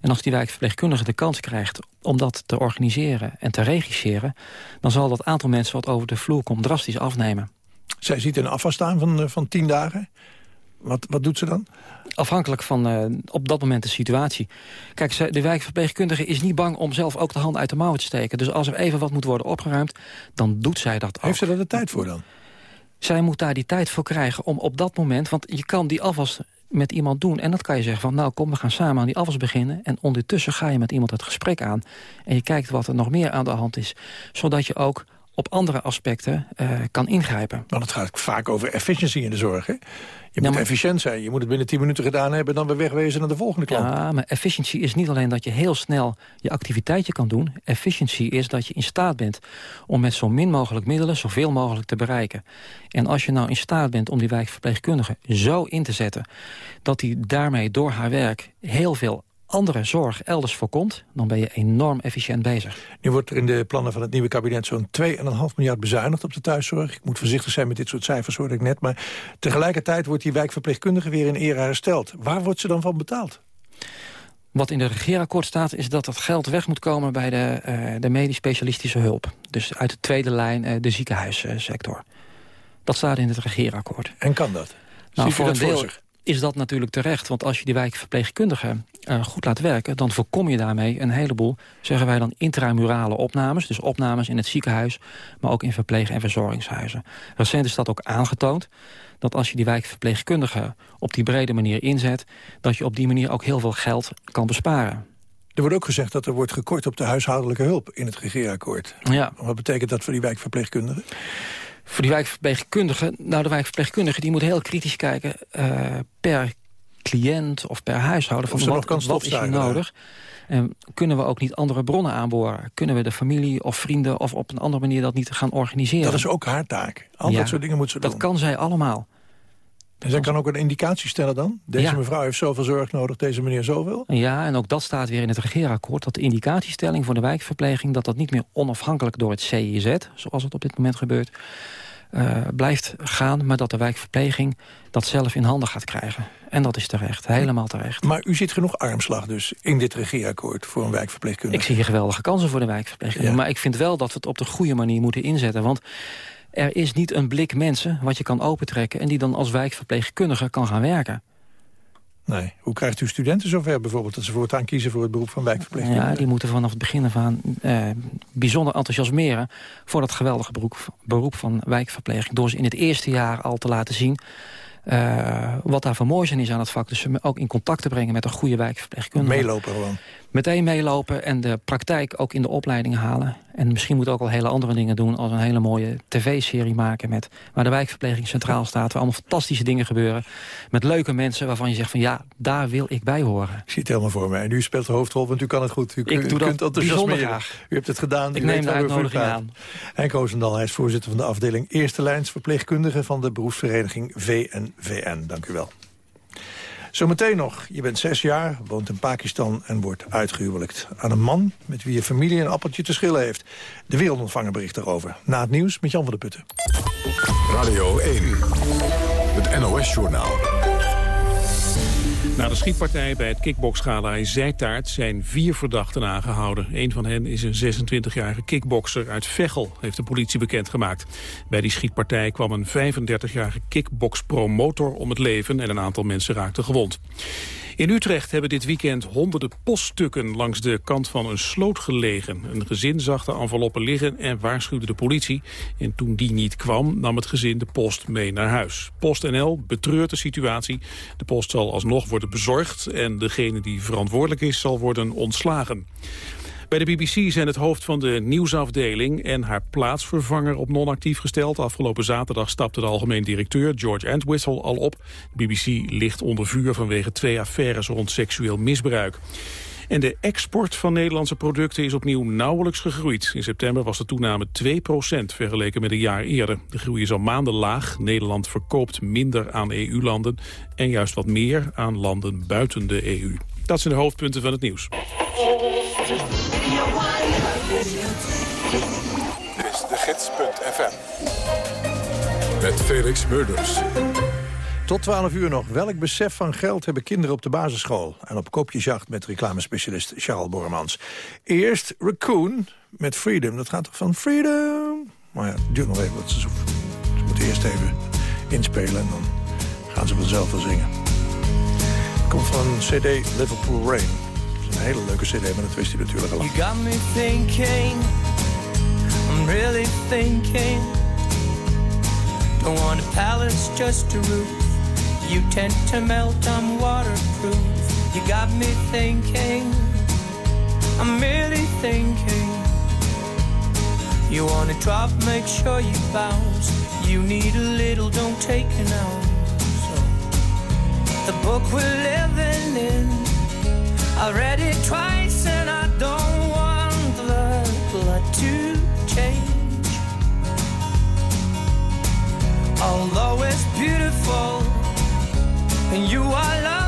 En als die wijkverpleegkundige de kans krijgt om dat te organiseren en te regisseren... dan zal dat aantal mensen wat over de vloer komt drastisch afnemen.
Zij ziet een afval staan van, eh, van tien dagen. Wat, wat doet ze dan?
Afhankelijk van eh, op dat moment de situatie. Kijk, ze- de wijkverpleegkundige is niet bang om zelf ook de hand uit de mouwen te steken. Dus als er even wat moet worden opgeruimd, dan doet zij dat ook.
Heeft ze daar de tijd voor dan?
Zij moet daar die tijd voor krijgen om op dat moment... want je kan die afwas met iemand doen en dat kan je zeggen van... nou kom, we gaan samen aan die afwas beginnen... en ondertussen ga je met iemand het gesprek aan... en je kijkt wat er nog meer aan de hand is. Zodat je ook op andere aspecten eh, kan ingrijpen.
Want het gaat vaak over efficiëntie in de zorg, hè? Je moet
maar-
efficiënt zijn. Je moet het binnen 10 minuten gedaan hebben... en dan weer wegwezen naar de volgende klant.
Ja, maar efficiency is niet alleen dat je heel snel je activiteitje kan doen. Efficiency is dat je in staat bent om met zo min mogelijk middelen zoveel mogelijk te bereiken. En als je nou in staat bent om die wijkverpleegkundige zo in te zetten... dat die daarmee door haar werk heel veel andere zorg elders voorkomt... dan ben je enorm efficiënt bezig.
Nu wordt er in de plannen van het nieuwe kabinet zo'n 2,5 miljard bezuinigd op de thuiszorg. Ik moet voorzichtig zijn met dit soort cijfers, hoorde ik net. Maar tegelijkertijd wordt die wijkverpleegkundige weer in ere hersteld. Waar wordt ze dan van betaald?
Wat in de regeerakkoord staat is dat het geld weg moet komen bij de, eh, de medisch specialistische hulp. Dus uit de tweede lijn eh, de ziekenhuissector. Dat staat in het regeerakkoord.
En kan dat?
Nou, voor
dat
een
voor
deel
zich?
Is dat natuurlijk terecht. Want als je die wijkverpleegkundigen eh, goed laat werken... dan voorkom je daarmee een heleboel, zeggen wij dan, intramurale opnames. Dus opnames in het ziekenhuis, maar ook in verpleeg- en verzorgingshuizen. Recent is dat ook aangetoond dat als je die wijkverpleegkundigen op die brede manier inzet... dat je op die manier ook heel veel geld kan besparen.
Er wordt ook gezegd dat er wordt gekort op de huishoudelijke hulp in het regeerakkoord.
Ja.
Wat betekent dat voor die wijkverpleegkundigen?
Voor die wijkverpleegkundige, nou de wijkverpleegkundige die moet heel kritisch kijken eh, per cliënt of per huishouden. Van wat,
kan
wat is er nodig? En kunnen we ook niet andere bronnen aanboren? Kunnen we de familie of vrienden of op een andere manier dat niet gaan organiseren?
Dat is ook haar taak. Al
Ja,
dat soort dingen moet ze
Dat
doen.
kan zij allemaal.
En zij kan ook een indicatie stellen dan? Deze
Ja.
mevrouw heeft zoveel zorg nodig, deze meneer zoveel?
Ja, en ook dat staat weer in het regeerakkoord... dat de indicatiestelling voor de wijkverpleging... dat dat niet meer onafhankelijk door het CIZ, zoals het op dit moment gebeurt... eh, blijft gaan, maar dat de wijkverpleging dat zelf in handen gaat krijgen. En dat is terecht, helemaal terecht.
Maar u ziet genoeg armslag dus in dit regeerakkoord voor een wijkverpleegkundige.
Ik zie hier geweldige kansen voor de wijkverpleegkundige.
Ja.
Maar ik vind wel dat we het op de goede manier moeten inzetten. Want er is niet een blik mensen wat je kan opentrekken... en die dan als wijkverpleegkundige kan gaan werken.
Nee. Hoe krijgt u studenten zover bijvoorbeeld... dat ze voortaan kiezen voor het beroep van wijkverpleegkundige?
Ja, die moeten vanaf het begin af aan eh, bijzonder enthousiasmeren... voor dat geweldige beroep, beroep van wijkverpleging. Door ze in het eerste jaar al te laten zien... eh, wat daar voor moois aan is aan het vak. Dus ze ook in contact te brengen met een goede wijkverpleegkundige.
Meelopen gewoon.
Meteen meelopen en de praktijk ook in de opleiding halen. En misschien moet ook al hele andere dingen doen... als een hele mooie tv-serie maken... Met, waar de wijkverpleging centraal staat. Waar allemaal fantastische dingen gebeuren. Met leuke mensen waarvan je zegt van... ja, daar wil ik bij horen.
Ik zie het helemaal voor mij. En u speelt de hoofdrol, want u kan het goed. U,
Ik
u
doe dat
kunt enthousiasmeren.
bijzonder graag.
U hebt het gedaan.
Ik
u
neem de uitnodiging aan.
Henk Oostendal, hij is voorzitter van de afdeling Eerste Lijns Verpleegkundigen... van de beroepsvereniging VNVN. Dank u wel. Zometeen nog. Je bent zes jaar, woont in Pakistan en wordt uitgehuwelijkt. Aan een man met wie je familie een appeltje te schillen heeft. De wereldontvanger bericht daarover. Na het nieuws met Jan van der Putten.
Radio 1, het NOS-journaal.
Na de schietpartij bij het kickboxgala in Zijtaart zijn vier verdachten aangehouden. Een van hen is een 26-jarige kickbokser uit Veghel, heeft de politie bekendgemaakt. Bij die schietpartij kwam een 35-jarige kickboxpromotor om het leven en een aantal mensen raakten gewond. In Utrecht hebben dit weekend honderden poststukken langs de kant van een sloot gelegen. Een gezin zag de enveloppen liggen en waarschuwde de politie. En toen die niet kwam, nam het gezin de post mee naar huis. PostNL betreurt de situatie. De post zal alsnog worden bezorgd en degene die verantwoordelijk is zal worden ontslagen. Bij de BBC zijn het hoofd van de nieuwsafdeling en haar plaatsvervanger op non-actief gesteld. Afgelopen zaterdag stapte de algemeen directeur George Entwistle al op. De BBC ligt onder vuur vanwege twee affaires rond seksueel misbruik. En de export van Nederlandse producten is opnieuw nauwelijks gegroeid. In september was de toename 2% vergeleken met een jaar eerder. De groei is al maanden laag. Nederland verkoopt minder aan EU-landen... en juist wat meer aan landen buiten de EU. Dat zijn de hoofdpunten van het nieuws.
Dit is de gids.fm. Met Felix Murders.
Tot 12 uur nog. Welk besef van geld hebben kinderen op de basisschool? En op kopjesjacht met reclamespecialist Charles Bormans. Eerst Raccoon met Freedom. Dat gaat toch van Freedom? Maar ja, het duurt nog even wat ze zoeken. Ze moeten eerst even inspelen en dan gaan ze vanzelf wel zingen. Komt van cd Liverpool Rain. Dat is een hele leuke cd, maar dat wist u natuurlijk al.
You got me thinking, I'm really thinking. Don't want a palace, just a roof. You tend to melt, I'm waterproof. You got me thinking, I'm really thinking. You wanna drop, make sure you bounce. You need a little, don't take an ounce. The book we're living in, I read it twice and I don't want the blood to change. Although it's beautiful and you are lovely,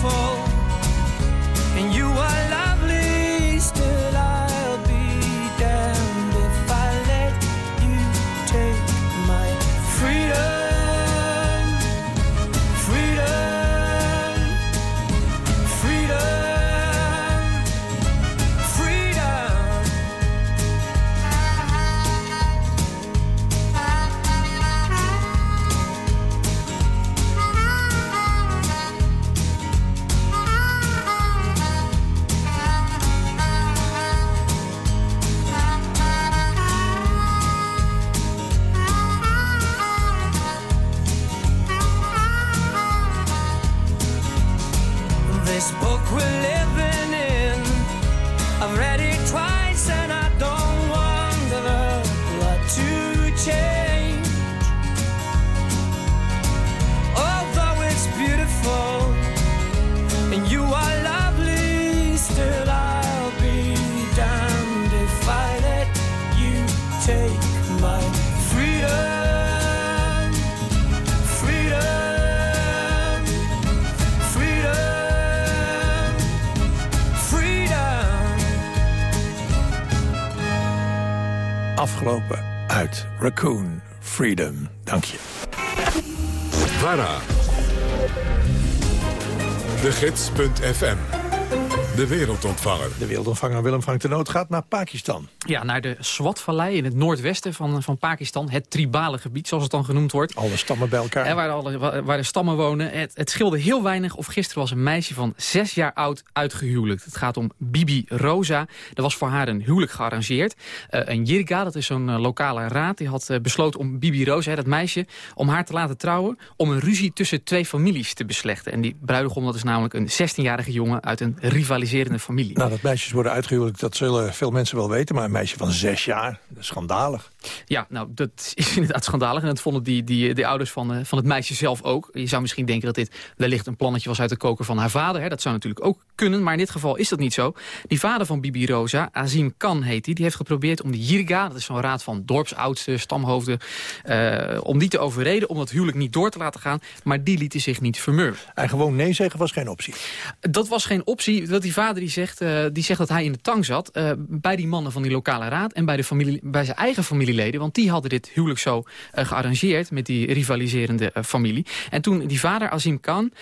beautiful
Raccoon Freedom. Dank je.
VARA. De Gids.fm. De wereldontvanger.
De wereldontvanger Willem Frank de Noot gaat naar Pakistan.
Ja, naar de Swat-vallei in het noordwesten van, van Pakistan. Het tribale gebied, zoals het dan genoemd wordt.
Alle stammen bij elkaar.
En waar, alle, waar de stammen wonen. Het, het scheelde heel weinig of gisteren was een meisje van zes jaar oud uitgehuwelijkt. Het gaat om Bibi Rosa. Er was voor haar een huwelijk gearrangeerd. Eh, een Jirga, dat is zo'n eh, lokale raad, die had eh, besloten om Bibi Rosa, hè, dat meisje, om haar te laten trouwen. Om een ruzie tussen twee families te beslechten. En die bruidegom, dat is namelijk een 16-jarige jongen uit een rivaliserende familie.
Nou, dat meisjes worden uitgehuwelijkt, dat zullen veel mensen wel weten. Maar een meisje van zes jaar, schandalig.
Ja, nou, dat is inderdaad schandalig. En dat vonden die, die, de ouders van, eh, van het meisje zelf ook. Je zou misschien denken dat dit wellicht een plannetje was uit de koker van haar vader. Hè. Dat zou natuurlijk ook kunnen, maar in dit geval is dat niet zo. Die vader van Bibi Rosa, Azim Khan heet hij, die heeft geprobeerd om de Jirga, dat is zo'n raad van dorpsoudsten, stamhoofden, eh, om die te overreden, om dat huwelijk niet door te laten gaan. Maar die lieten zich niet vermurwen.
En gewoon nee zeggen was geen optie.
Dat was geen optie. Dat die vader die zegt, eh, die zegt dat hij in de tang zat eh, bij die mannen van die lokale raad en bij, de familie, bij zijn eigen familieleden. Want die hadden dit huwelijk zo eh, gearrangeerd met die rivaliserende familie. En toen die vader Azim Khan,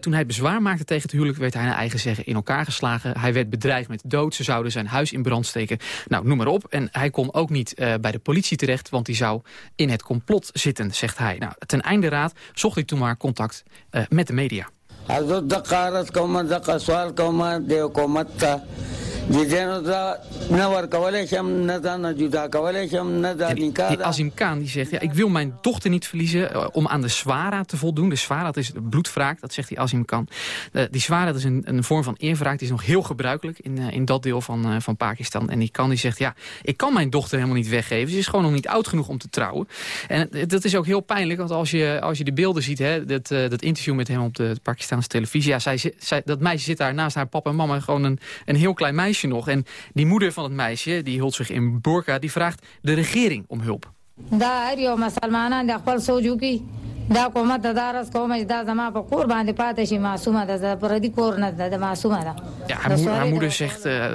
toen hij bezwaar maakte tegen het huwelijk, werd hij naar eigen zeggen in elkaar geslagen. Hij werd bedreigd met dood. Ze zouden zijn huis in brand steken. Nou, noem maar op. En hij kon ook niet bij de politie terecht, want die zou in het complot zitten, zegt hij. Nou, ten einde raad zocht hij toen maar contact met de media.
حضرت د قارت کومه د قسوال کومه د حکومت ته جديانو دا نه ورکولای شم نه دا نه جدا کولای شم نه دا نکاح
Die Azim Khan die zegt, ja, ik wil mijn dochter niet verliezen eh, om aan de zwara te voldoen. De zwara, dat is bloedwraak, dat zegt die Azim Khan. Eh, die zwara, dat is een, een vorm van eerwraak, die is nog heel gebruikelijk in, eh, in dat deel van, eh, van Pakistan. En die Khan die zegt, ja, ik kan mijn dochter helemaal niet weggeven. Ze is gewoon nog niet oud genoeg om te trouwen. En eh, dat is ook heel pijnlijk, want als je, als je de beelden ziet, hè, dat, eh, dat interview met hem op de Pakistanse televisie. Ja, zij, zit- zij, dat meisje zit daar naast haar papa en mama, gewoon een, een heel klein meisje nog. En die moeder van het meisje, die hult zich in burka, die vraagt de regering om hulp.
دا هر یو مسلمانان د خپل سوچ وکړي
دا کومه د دارس کومه دا زما په کور باندې پاتې شي معصومه ده د پردي کور نه ده د معصومه ده
Ja, haar, moeder, haar moeder zegt, eh,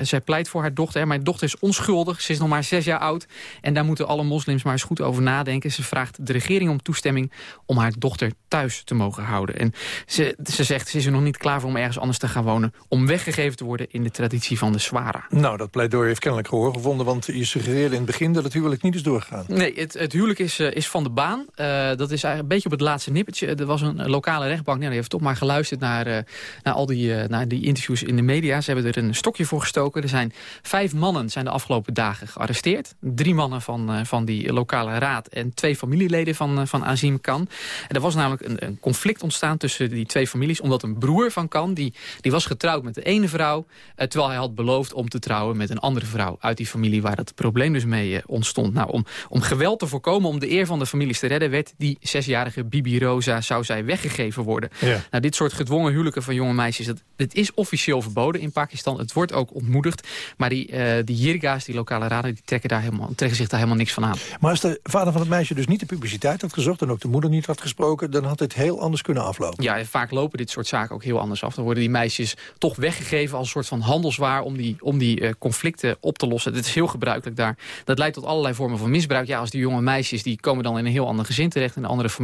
zij pleit voor haar dochter. Hè, Mijn dochter is onschuldig, ze is nog maar zes jaar oud. En daar moeten alle moslims maar eens goed over nadenken. Ze vraagt de regering om toestemming om haar dochter thuis te mogen houden. En ze, ze zegt, ze is er nog niet klaar voor om ergens anders te gaan wonen. Om weggegeven te worden in de traditie van de Swara.
Nou, dat pleidooi heeft kennelijk gehoor gevonden... want je suggereerde in het begin dat het huwelijk niet is doorgegaan.
Nee, het, het huwelijk is, eh, is van de baan. Eh, dat is eigenlijk een beetje op het laatste nippertje. Er was een lokale rechtbank, nou, die heeft toch maar geluisterd naar, eh, naar al die, eh, naar die interviews in de media. Ze hebben er een stokje voor gestoken. Er zijn vijf mannen zijn de afgelopen dagen gearresteerd. Drie mannen van, eh, van die lokale raad en twee familieleden van, van Azim Khan. En er was namelijk een, een conflict ontstaan tussen die twee families... omdat een broer van Khan, die, die was getrouwd met de ene vrouw... terwijl hij had beloofd om te trouwen met een andere vrouw... uit die familie waar het probleem dus mee ontstond. Nou, om, om geweld te voorkomen, om de eer van de families te redden... werd die zesjarige Bibi Rosa, zou zij weggegeven worden.
Ja.
Nou, dit soort gedwongen huwelijken van jonge meisjes... Dat, het is officieel verboden in Pakistan. Het wordt ook ontmoedigd. Maar die, eh die jirga's, die lokale raden, die trekken, daar helemaal, trekken zich daar helemaal niks van aan.
Maar als de vader van het meisje dus niet de publiciteit had gezocht... en ook de moeder niet had gesproken... dan had het heel anders kunnen aflopen.
Ja, en vaak lopen dit soort zaken ook heel anders af. Dan worden die meisjes toch weggegeven als een soort van handelswaar... om die, om die eh, conflicten op te lossen. Dit is heel gebruikelijk daar. Dat leidt tot allerlei vormen van misbruik. Ja, als die jonge meisjes die komen dan in een heel ander gezin terecht... in een andere familie.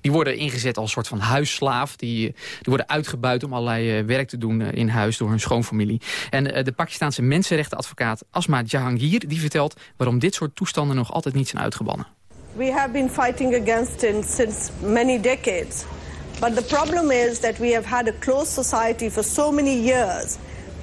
Die worden ingezet als soort van huisslaaf. Die, eh, die worden uitgebuit om allerlei eh, werk te doen eh, in huis door hun schoonfamilie. En de Pakistanse mensenrechtenadvocaat Asma Jahangir... die vertelt waarom dit soort toestanden nog altijd niet zijn uitgebannen.
We have been fighting against it since many decades. But the problem is that we have had a closed society for so many years.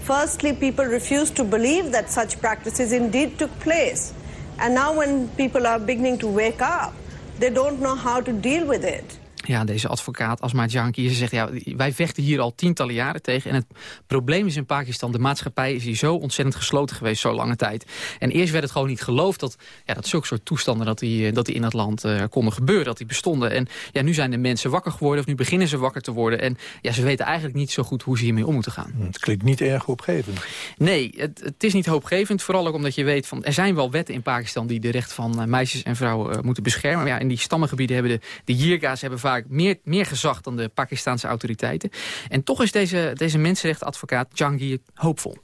Firstly, people refuse to believe that such practices indeed took place. And now when people are beginning to wake up, they don't know how to deal with it.
Ja, deze advocaat Asma Janki, ze zegt... ja, wij vechten hier al tientallen jaren tegen. En het probleem is in Pakistan... de maatschappij is hier zo ontzettend gesloten geweest zo lange tijd. En eerst werd het gewoon niet geloofd... dat, ja, dat zulke soort toestanden dat die, dat die in het land eh, konden gebeuren. Dat die bestonden. En ja, nu zijn de mensen wakker geworden... of nu beginnen ze wakker te worden. En ja, ze weten eigenlijk niet zo goed hoe ze hiermee om moeten gaan.
Het klinkt niet erg hoopgevend.
Nee, het, het is niet hoopgevend. Vooral ook omdat je weet... van er zijn wel wetten in Pakistan... die de rechten van eh, meisjes en vrouwen eh, moeten beschermen. Maar ja, in die stammengebieden hebben de, de jirga's... hebben vaak meer, meer gezag dan de Pakistanse autoriteiten. En toch is deze, deze mensenrechtenadvocaat Jahangir hoopvol.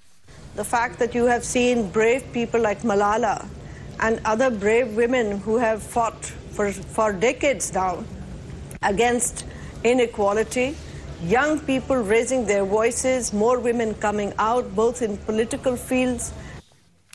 The fact that you have seen brave people like Malala and other brave women who have fought for, for decades now against inequality, young people raising their voices, more women coming out, both in political fields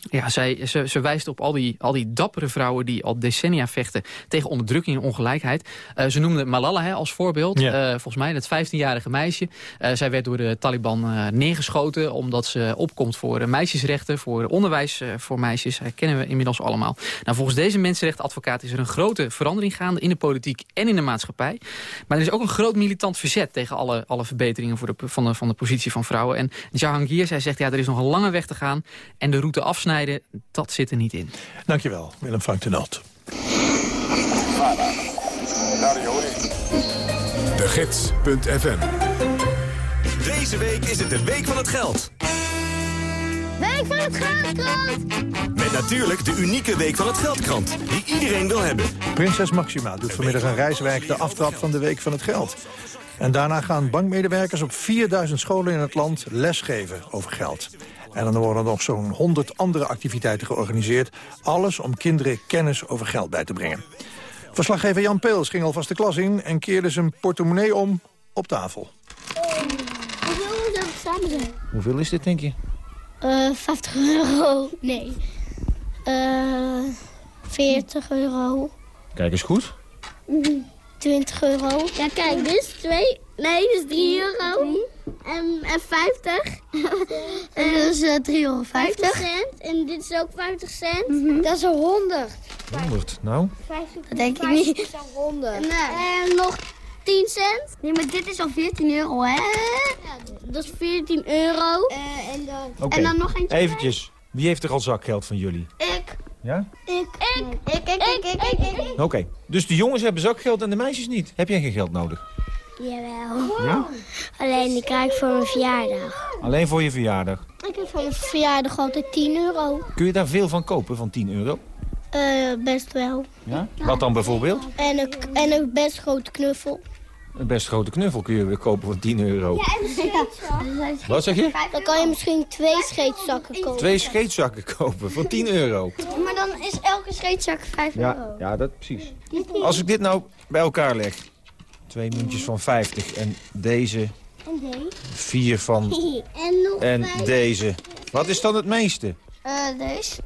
Ja, zij, ze, ze wijst op al die, al die dappere vrouwen die al decennia vechten tegen onderdrukking en ongelijkheid. Uh, ze noemde Malala hè, als voorbeeld.
Ja.
Uh, volgens mij dat 15-jarige meisje. Uh, zij werd door de Taliban neergeschoten omdat ze opkomt voor meisjesrechten, voor onderwijs voor meisjes. Dat kennen we inmiddels allemaal. Nou, volgens deze mensenrechtenadvocaat is er een grote verandering gaande in de politiek en in de maatschappij. Maar er is ook een groot militant verzet tegen alle, alle verbeteringen voor de, van, de, van de positie van vrouwen. En Jahangir, zij zegt ja, er is nog een lange weg te gaan en de route afsnijden dat zit er niet in.
Dankjewel, Willem van ten Alt.
De Gids.fm
Deze week is het de Week van het Geld.
Week van het Geldkrant!
Met natuurlijk de unieke Week van het Geldkrant, die iedereen wil hebben.
Prinses Maxima doet vanmiddag een reiswerk de aftrap van de Week van het Geld. En daarna gaan bankmedewerkers op 4000 scholen in het land lesgeven over geld. En dan worden nog zo'n 100 andere activiteiten georganiseerd. Alles om kinderen kennis over geld bij te brengen. Verslaggever Jan Peels ging alvast de klas in en keerde zijn portemonnee om op tafel.
Hoeveel moet dat samen zijn?
Hoeveel is dit, denk je?
Uh, 50 euro. Nee. Uh, 40 euro.
Kijk eens goed.
20 euro. Ja, kijk, dit is 2. Nee, dit is 3 euro. En, en 50. en dat is uh, 3,50 euro. 50 cent. En dit is ook 50 cent. Mm -hmm. Dat is 100.
100, nou?
50, dat denk ik niet. is 100. Nee. En nog 10 cent. Nee, maar dit is al 14 euro, hè? Ja, dat is 14 euro. Uh, en, dan,
okay.
en dan nog eentje.
Eventjes. Wie heeft er al zakgeld van jullie?
Ik.
Ja?
Ik. Ik. Ik, ik, ik, ik, ik. ik.
Oké, okay. dus de jongens hebben zakgeld en de meisjes niet. Heb jij geen geld nodig?
Jawel.
Ja?
Alleen die krijg ik voor mijn verjaardag.
Alleen voor je verjaardag?
Ik heb voor mijn verjaardag altijd 10 euro.
Kun je daar veel van kopen, van 10 euro?
Eh, best wel.
Ja? Wat dan bijvoorbeeld?
En een, en een best grote knuffel.
Een best grote knuffel kun je weer kopen voor 10 euro.
en een scheetzak.
Wat zeg je?
Dan kan je misschien twee scheetzakken kopen.
Twee scheetzakken kopen voor 10 euro.
Maar dan is elke scheetzak 5
Ja,
euro.
ja dat precies. Als ik dit nou bij elkaar leg. Twee muntjes van 50 en deze
En deze.
vier van...
En nog
En deze. Wat is dan het meeste?
Eh, deze.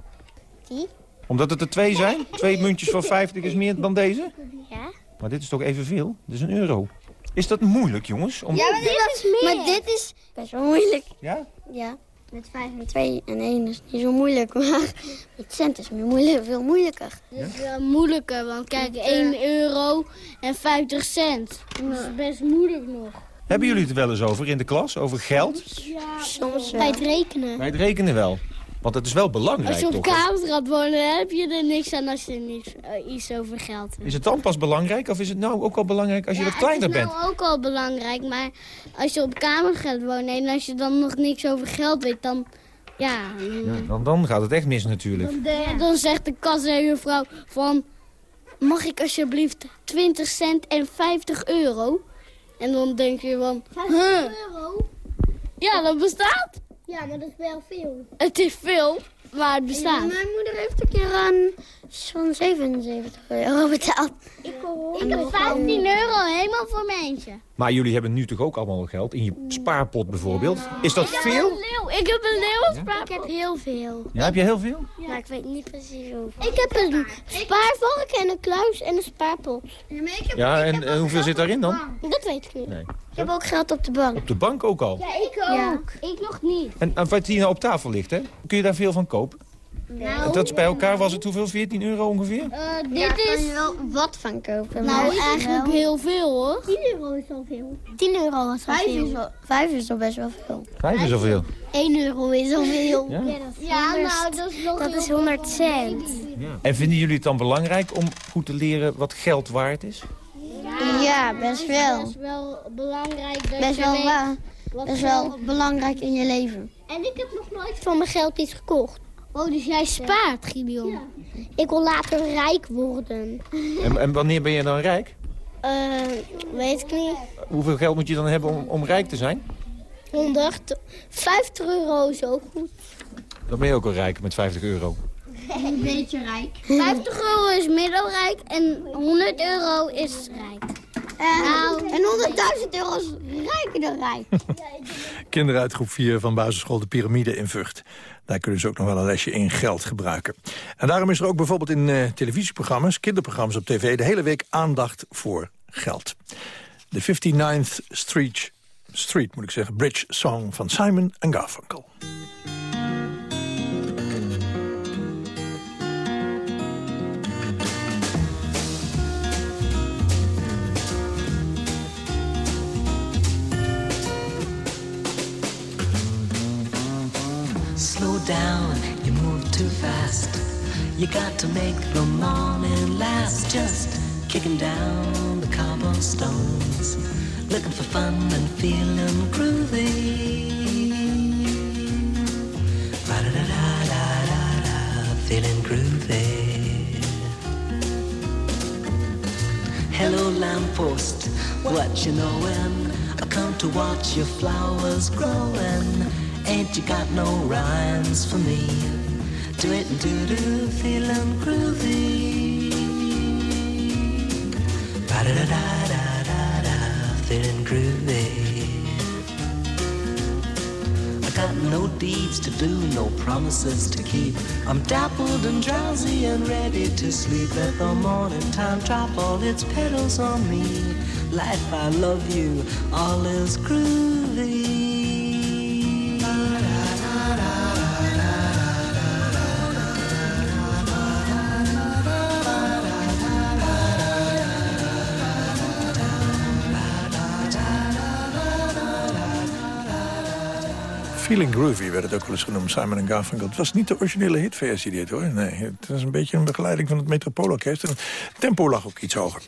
Die.
Omdat het er twee zijn? Twee muntjes van 50 is meer dan deze?
Ja.
Maar dit is toch evenveel? Dit is een euro. Is dat moeilijk, jongens? Om...
Ja, maar dit is meer. Maar dit is best wel moeilijk.
Ja?
Ja. Met 5 en 2 en 1 is niet zo moeilijk, maar met cent is meer moeilijk, veel moeilijker. Het is wel moeilijker, want kijk, 1 euro en 50 cent. Dat is best moeilijk nog.
Hebben jullie het er wel eens over in de klas? Over geld?
Ja, soms wel. Bij het rekenen.
Bij het rekenen wel. Want het is wel belangrijk,
Als je op
toch?
kamers gaat wonen, dan heb je er niks aan als je niks, eh, iets over geld hebt.
Is het dan pas belangrijk? Of is het nou ook al belangrijk als je wat kleiner
Het is
bent?
nou ook al belangrijk, maar als je op kamers gaat wonen en als je dan nog niks over geld weet, dan... Ja,
Ja, dan, dan gaat het echt mis natuurlijk.
dan, dan zegt de kassajuffrouw van... Mag ik alsjeblieft 20 cent en 50 euro? En dan denk je van... 50 euro? Ja, dat bestaat. Ja, maar dat is wel veel. Het is veel, maar het bestaat. mijn moeder heeft een keer aan zo'n 77 euro betaald. Ik, ik heb 15 euro helemaal voor mijn eentje.
Maar jullie hebben nu toch ook allemaal geld in je spaarpot bijvoorbeeld? Is dat veel?
Ik heb een leeuw Ik heb heel veel.
Ja, heb je heel veel?
Ja, ik weet niet precies hoeveel. Ik heb een spaarvalk en een kluis en een spaarpot.
Ja, en eh, hoeveel zit daarin dan?
Dat weet ik niet.
Nee.
Ik heb ook geld op de bank.
Op de bank ook al.
Ja, ik ook. Ik nog niet.
En, en wat hier nou op tafel ligt, hè? Kun je daar veel van kopen?
Nou,
dat is bij elkaar was het hoeveel? 14 euro ongeveer?
Eh, dit is... je wel wat van kopen. Nou, eigenlijk heel veel, hoor. 10 euro is al veel. 10 euro is al veel. Is al, 5 is al best wel veel.
Vijf is zoveel.
1 euro is al veel.
Ja?
Ja, nou, dat is nog Dat is 100 cent.
En vinden jullie het dan belangrijk om goed te leren wat geld waard is?
Ja, best wel. Best wel belangrijk dat best wel, waar. Best wel belangrijk in je leven. En ik heb nog nooit van mijn geld iets gekocht. Oh, dus jij spaart, Gideon? Ik wil later rijk worden.
En, en wanneer ben je dan rijk?
Eh, weet ik niet.
Hoeveel geld moet je dan hebben om, om rijk te zijn?
150 euro is ook goed.
Dan ben je ook al rijk met 50 euro.
Een beetje rijk. 50 euro is middelrijk en 100 euro is rijk. nou, en 100.000 euro is rijker dan rijk.
Kinderen uit groep 4 van basisschool De Pyramide in Vught. Daar kunnen ze ook nog wel een lesje in geld gebruiken. En daarom is er ook bijvoorbeeld in eh, televisieprogramma's, kinderprogramma's op tv... de hele week aandacht voor geld. De 59th Street, Street moet ik zeggen, Bridge Song van Simon Garfunkel.
Slow down, you move too fast. You got to make the morning last. Just kicking down the cobblestones, looking for fun and feeling groovy. Ba-da-da-da-da-da, feeling groovy. Hello, lamppost, what you knowin'? I come to watch your flowers growing. Ain't you got no rhymes for me? Do it and do do, feeling groovy. Da da da da da da, feeling groovy. I got no deeds to do, no promises to keep. I'm dappled and drowsy and ready to sleep. Let the morning time drop all its petals on me. Life, I love you, all is groovy.
Feeling Groovy werd het ook wel eens genoemd, Simon Garfunkel. Het was niet de originele hitversie dit hoor. Nee, het was een beetje een begeleiding van het Metropoolorkest. En het tempo lag ook iets hoger.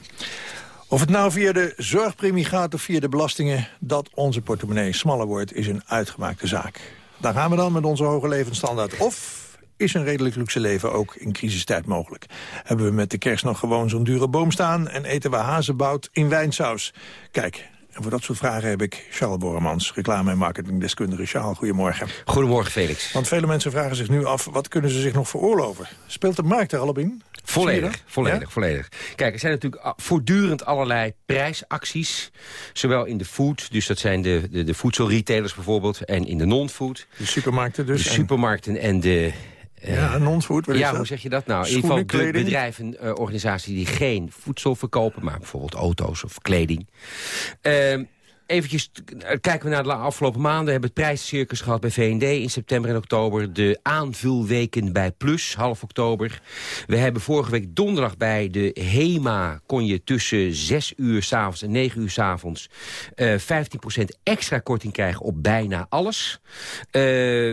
Of het nou via de zorgpremie gaat of via de belastingen... dat onze portemonnee smaller wordt, is een uitgemaakte zaak. Daar gaan we dan met onze hoge levensstandaard. Of is een redelijk luxe leven ook in crisistijd mogelijk? Hebben we met de kerst nog gewoon zo'n dure boom staan... en eten we hazenbout in wijnsaus? Kijk, en voor dat soort vragen heb ik Charles Borremans, reclame- en marketingdeskundige. Charles, goedemorgen.
Goedemorgen, Felix.
Want vele mensen vragen zich nu af, wat kunnen ze zich nog veroorloven? Speelt de markt er al op in?
Volledig, volledig, volledig. Kijk, er zijn natuurlijk voortdurend allerlei prijsacties. Zowel in de food, dus dat zijn de, de, de voedselretailers bijvoorbeeld... en in de non-food.
De supermarkten dus.
De
en-
supermarkten en de... eh,
Ja, non-food, wat is
ja, hoe zeg je dat nou? In ieder geval de bedrijven, eh, organisaties die geen voedsel verkopen... maar bijvoorbeeld auto's of kleding. Ehm Eventjes eh, kijken we naar de afgelopen maanden. We hebben het prijscircus gehad bij V&D in september en oktober. De aanvulweken bij Plus, half oktober. We hebben vorige week donderdag bij de HEMA... kon je tussen 6 uur s'avonds en 9 uur s'avonds... eh 15% extra korting krijgen op bijna alles. Eh,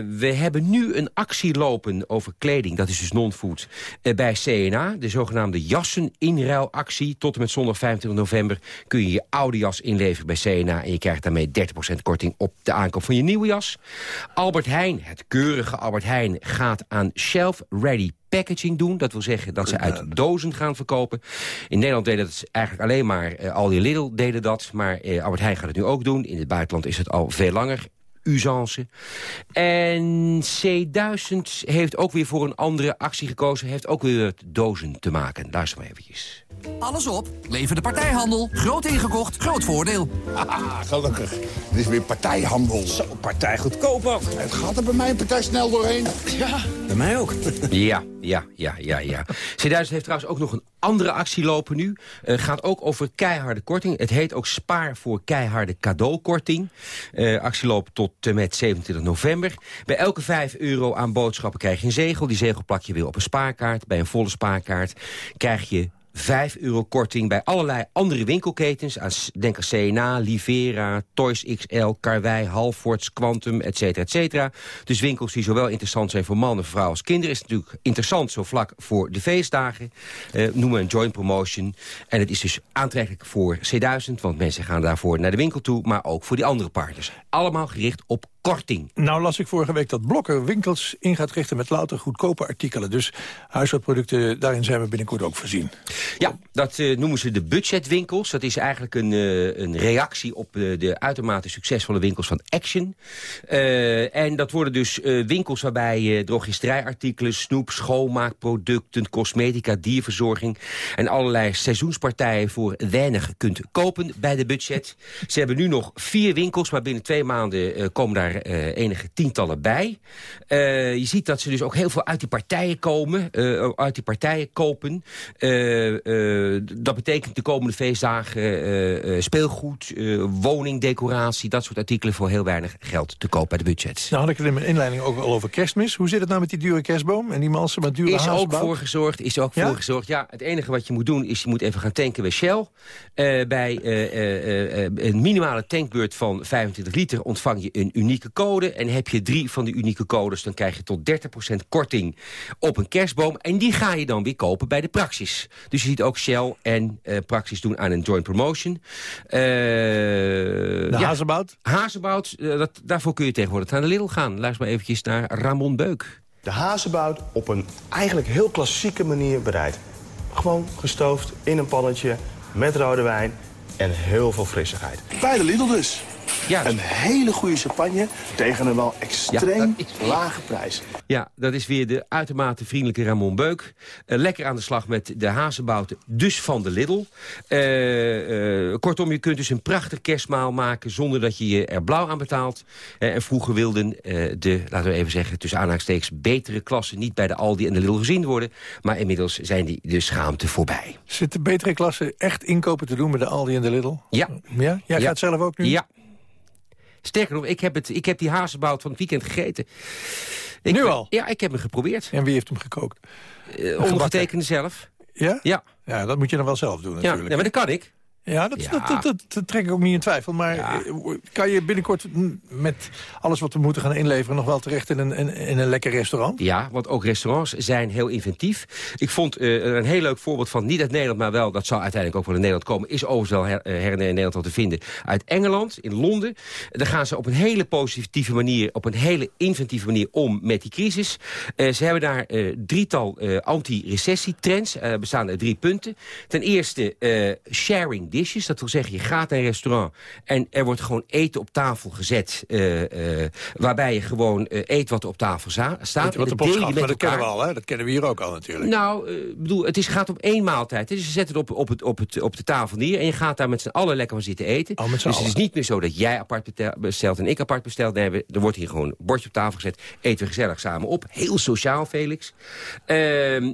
we hebben nu een actie lopen over kleding. Dat is dus non-food. bij CNA, de zogenaamde jassen-inruilactie. Tot en met zondag 25 november kun je je oude jas inleveren bij CNA... en je krijgt daarmee 30% korting op de aankoop van je nieuwe jas. Albert Heijn, het keurige Albert Heijn, gaat aan shelf-ready packaging doen. Dat wil zeggen dat ze uit dozen gaan verkopen. In Nederland deden dat eigenlijk alleen maar eh, Aldi en Lidl deden dat. Maar eh, Albert Heijn gaat het nu ook doen. In het buitenland is het al veel langer usance. En C1000 heeft ook weer voor een andere actie gekozen. Heeft ook weer met dozen te maken. Luister maar eventjes.
Alles op, lever de partijhandel. Groot ingekocht, groot voordeel.
Ah, gelukkig. Het is weer partijhandel. Zo,
partij goedkoop ook.
Het gaat er bij mij een partij snel doorheen.
Ja, bij mij ook.
Ja, ja, ja, ja, ja. C1000 heeft trouwens ook nog een andere actie lopen nu. Eh gaat ook over keiharde korting. Het heet ook Spaar voor keiharde cadeaukorting. Eh actie loopt tot en met 27 november. Bij elke 5 euro aan boodschappen krijg je een zegel. Die zegel plak je weer op een spaarkaart. Bij een volle spaarkaart krijg je 5 euro korting bij allerlei andere winkelketens. Denk aan CNA, Livera, Toys XL, Karwei, Halfords, Quantum, et cetera, et cetera. Dus winkels die zowel interessant zijn voor mannen, vrouwen als kinderen... is natuurlijk interessant zo vlak voor de feestdagen. Eh noemen we een joint promotion. En het is dus aantrekkelijk voor C1000, want mensen gaan daarvoor naar de winkel toe... maar ook voor die andere partners. Allemaal gericht op korting.
Nou las ik vorige week dat Blokker winkels in gaat richten met louter goedkope artikelen. Dus huishoudproducten, daarin zijn we binnenkort ook voorzien.
Ja, dat eh, noemen ze de budgetwinkels. Dat is eigenlijk een, eh, een reactie op eh, de uitermate succesvolle winkels van Action. En dat worden dus winkels waarbij drogisterijartikelen, snoep, schoonmaakproducten, cosmetica, dierverzorging en allerlei seizoenspartijen voor weinig kunt kopen bij de budget. Ze hebben nu nog vier winkels, maar binnen twee maanden komen daar eh, enige tientallen bij. Eh, je ziet dat ze dus ook heel veel uit die partijen komen, eh, uit die partijen kopen. Dat betekent de komende feestdagen speelgoed, woningdecoratie, dat soort artikelen voor heel weinig geld te koop bij de budget.
Nou had ik het in mijn inleiding ook al over kerstmis. Hoe zit het nou met die dure kerstboom en die malsen met dure
Is ook voor gezorgd, is ook
Ja?
voor gezorgd. Ja, het enige wat je moet doen is je moet even gaan tanken bij Shell. Bij een minimale tankbeurt van 25 liter ontvang je een unieke code. En heb je drie van die unieke codes, dan krijg je tot 30% korting op een kerstboom. En die ga je dan weer kopen bij de Praxis. Dus je ziet ook Shell en eh, Praxis doen aan een joint promotion. Eh,
De
ja,
hazenbout?
Hazenbout, eh, dat, daarvoor kun je tegenwoordig naar de Lidl gaan. Luister maar eventjes naar Ramon Beuk.
De hazenbout op een eigenlijk heel klassieke manier bereid. Gewoon gestoofd in een pannetje met rode wijn en heel veel frissigheid. Bij de Lidl dus.
Ja.
Een hele goede champagne tegen een wel extreem lage prijs.
Ja, dat is weer de uitermate vriendelijke Ramon Beuk. Eh, lekker aan de slag met de hazenbouten, dus van de Lidl. Eh, eh, kortom, je kunt dus een prachtig kerstmaal maken... zonder dat je je er blauw aan betaalt. En vroeger wilden eh, de, laten we even zeggen... tussen aanhalingstekens betere klassen niet bij de Aldi en de Lidl gezien worden. Maar inmiddels zijn die de schaamte voorbij.
Zit de betere klasse echt inkopen te doen met de Aldi en de Lidl?
Ja.
Ja? Jij
Ja.
gaat zelf ook nu?
Ja. Sterker nog, ik heb, het, ik heb die hazenbout van het weekend gegeten. Ik,
Nu al?
Ja, ik heb hem geprobeerd.
En wie heeft hem gekookt?
Ondergetekende zelf.
Ja?
Ja.
Ja, dat moet je dan wel zelf doen
Ja,
natuurlijk.
nee, maar dat kan ik.
Ja, dat, Dat, dat, dat, dat trek ik ook niet in twijfel. Maar eh, kan je binnenkort met alles wat we moeten gaan inleveren... nog wel terecht in een, in, een lekker restaurant?
Ja, want ook restaurants zijn heel inventief. Ik vond eh, een heel leuk voorbeeld van, niet uit Nederland... maar wel, dat zal uiteindelijk ook wel in Nederland komen... is overigens wel her, her en in Nederland al te vinden. Uit Engeland, in Londen. Daar gaan ze op een hele positieve manier... op een hele inventieve manier om met die crisis. Uh, ze hebben daar uh, drietal anti-recessietrends. bestaan uit drie punten. Ten eerste sharing dishes. Dat wil zeggen, je gaat naar een restaurant en er wordt gewoon eten op tafel gezet. Uh, uh, waarbij je gewoon uh, eet wat op tafel staat.
Wat schat, maar dat kennen we al, hè? Dat kennen we hier ook al natuurlijk.
Nou, ik bedoel, het is, gaat om één maaltijd. Dus je zet het op, op, het, op, het, op de tafel neer en je gaat daar met z'n allen lekker van zitten eten.
Oh,
dus
allen.
het is niet meer zo dat jij apart bestelt en ik apart bestelt. Nee, er wordt hier gewoon een bordje op tafel gezet. Eten we gezellig samen op. Heel sociaal, Felix. Ehm,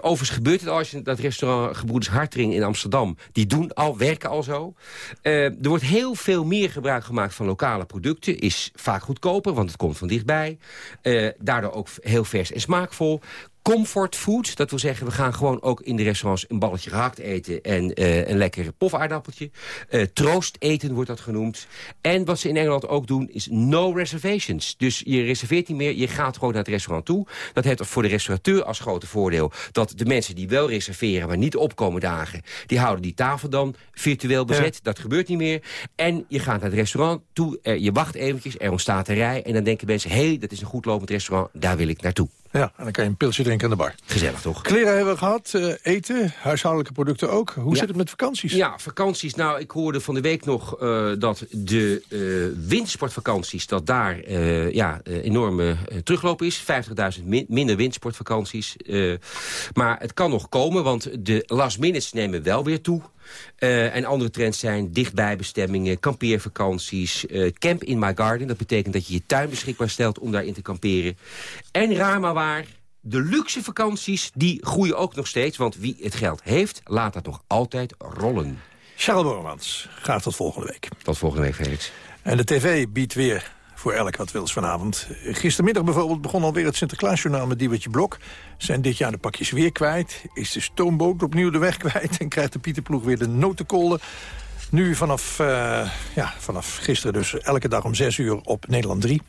overigens gebeurt het als je dat restaurant Gebroeders Hartring in Amsterdam... die doen al, werken al zo. Uh, er wordt heel veel meer gebruik gemaakt van lokale producten. Is vaak goedkoper, want het komt van dichtbij. Uh, daardoor ook heel vers en smaakvol. Comfort food, dat wil zeggen, we gaan gewoon ook in de restaurants een balletje gehakt eten en uh, een lekker pofaardappeltje. Uh, troost eten wordt dat genoemd. En wat ze in Engeland ook doen is no reservations. Dus je reserveert niet meer, je gaat gewoon naar het restaurant toe. Dat heeft voor de restaurateur als grote voordeel dat de mensen die wel reserveren, maar niet opkomen dagen, die houden die tafel dan virtueel bezet. Ja. Dat gebeurt niet meer. En je gaat naar het restaurant toe, uh, je wacht eventjes, er ontstaat een rij en dan denken mensen, hé, hey, dat is een goed lopend restaurant, daar wil ik naartoe.
Ja, en dan kan je een pilsje drinken aan de bar.
Gezellig, toch?
Kleren hebben we gehad, uh, eten, huishoudelijke producten ook. Hoe ja. zit het met vakanties?
Ja, vakanties. Nou, ik hoorde van de week nog uh, dat de uh, wintersportvakanties... dat daar ja, enorme terugloop is. 50.000 min minder wintersportvakanties. maar het kan nog komen, want de last minutes nemen wel weer toe. Uh, en andere trends zijn dichtbijbestemmingen, kampeervakanties, uh, camp in my garden. Dat betekent dat je je tuin beschikbaar stelt om daarin te kamperen. En raar maar waar, de luxe vakanties, die groeien ook nog steeds. Want wie het geld heeft, laat dat nog altijd rollen.
Charles Bormans, graag tot volgende week.
Tot volgende week, Felix.
En de tv biedt weer voor elk wat wils vanavond. Gistermiddag bijvoorbeeld begon alweer het Sinterklaasjournaal met Diewertje Blok. Zijn dit jaar de pakjes weer kwijt? Is de stoomboot opnieuw de weg kwijt? En krijgt de Pieterploeg weer de notenkolen? Nu vanaf, uh, ja, vanaf gisteren dus elke dag om 6 uur op Nederland 3.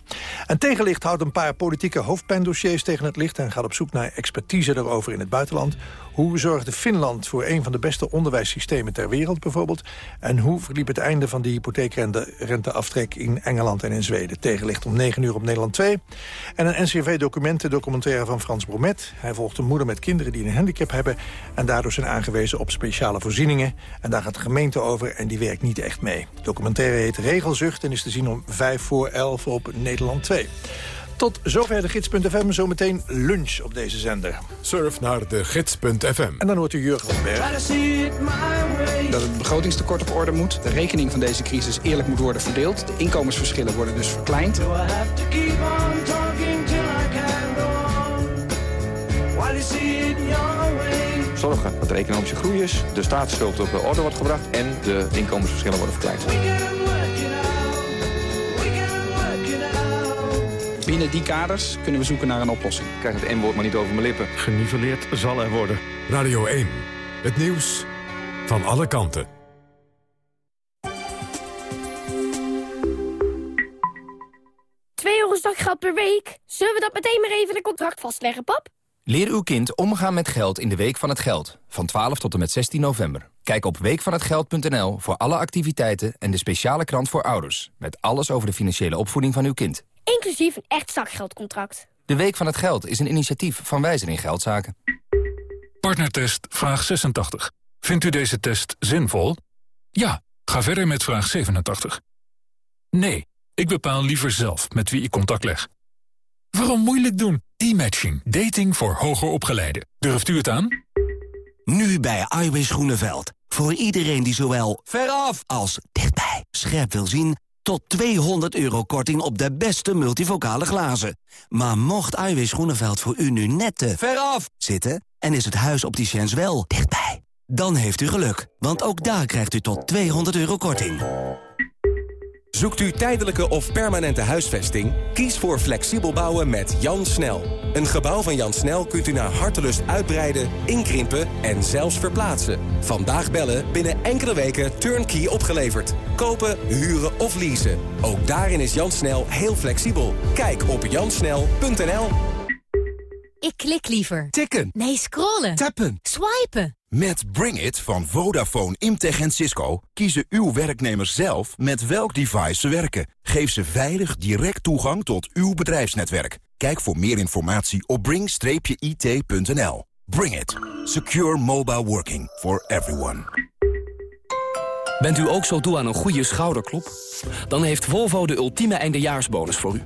En Tegenlicht houdt een paar politieke hoofdpijndossiers tegen het licht... en gaat op zoek naar expertise daarover in het buitenland. Hoe zorgde Finland voor een van de beste onderwijssystemen ter wereld bijvoorbeeld? En hoe verliep het einde van de hypotheekrenteaftrek in Engeland en in Zweden? Tegenlicht om 9 uur op Nederland 2. En een NCRV-documenten documentaire van Frans Bromet. Hij volgt een moeder met kinderen die een handicap hebben... en daardoor zijn aangewezen op speciale voorzieningen. En daar gaat de gemeente over en die werkt niet echt mee. Documentaire heet Regelzucht en is te zien om 5 voor 11 op Nederland 2. Tot zover de gids.fm, zometeen lunch op deze zender.
Surf naar de gids.fm.
En dan hoort u Jurgen van den Berg.
Dat het begrotingstekort op orde moet. De rekening van deze crisis eerlijk moet worden verdeeld. De inkomensverschillen worden dus verkleind.
Zorgen dat er economische groei is, de staatsschuld op orde wordt gebracht... en de inkomensverschillen worden verkleind.
Binnen die kaders kunnen we zoeken naar een oplossing.
Ik krijg het N-woord maar niet over mijn lippen.
Geniveleerd zal er worden. Radio 1. Het nieuws van alle kanten.
Twee euro zakgeld per week? Zullen we dat meteen maar even in een contract vastleggen, pap?
Leer uw kind omgaan met geld in de Week van het Geld. Van 12 tot en met 16 november. Kijk op weekvanhetgeld.nl voor alle activiteiten en de speciale krant voor ouders. Met alles over de financiële opvoeding van uw kind.
Inclusief een echt zakgeldcontract.
De Week van het Geld is een initiatief van Wijzer in Geldzaken.
Partnertest vraag 86. Vindt u deze test zinvol? Ja, ga verder met vraag 87. Nee, ik bepaal liever zelf met wie ik contact leg. Waarom moeilijk doen? E-matching. Dating voor hoger opgeleiden. Durft u het aan?
Nu bij Iwis Groeneveld. Voor iedereen die zowel veraf als dichtbij scherp wil zien... tot 200 euro korting op de beste multivocale glazen. Maar mocht Iwis Groeneveld voor u nu net te veraf zitten... en is het huis opticiens wel dichtbij... dan heeft u geluk, want ook daar krijgt u tot 200 euro korting.
Zoekt u tijdelijke of permanente huisvesting? Kies voor flexibel bouwen met Jan Snel. Een gebouw van Jan Snel kunt u naar hartelust uitbreiden, inkrimpen en zelfs verplaatsen. Vandaag bellen, binnen enkele weken turnkey opgeleverd. Kopen, huren of leasen. Ook daarin is Jan Snel heel flexibel. Kijk op jansnel.nl.
Ik klik liever.
Tikken.
Nee, scrollen.
Tappen.
Swipen.
Met Bring It van Vodafone, Imtech en Cisco kiezen uw werknemers zelf met welk device ze werken. Geef ze veilig direct toegang tot uw bedrijfsnetwerk. Kijk voor meer informatie op bring-it.nl. Bring It. Secure mobile working for everyone.
Bent u ook zo toe aan een goede schouderklop? Dan heeft Volvo de ultieme eindejaarsbonus voor u.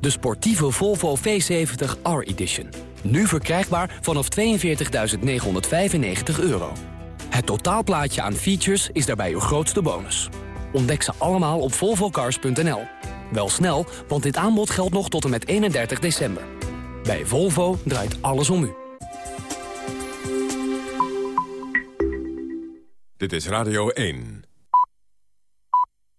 De sportieve Volvo V70 R-Edition. Nu verkrijgbaar vanaf 42.995 euro. Het totaalplaatje aan features is daarbij uw grootste bonus. Ontdek ze allemaal op volvocars.nl. Wel snel, want dit aanbod geldt nog tot en met 31 december. Bij Volvo draait alles om u.
Dit is Radio 1.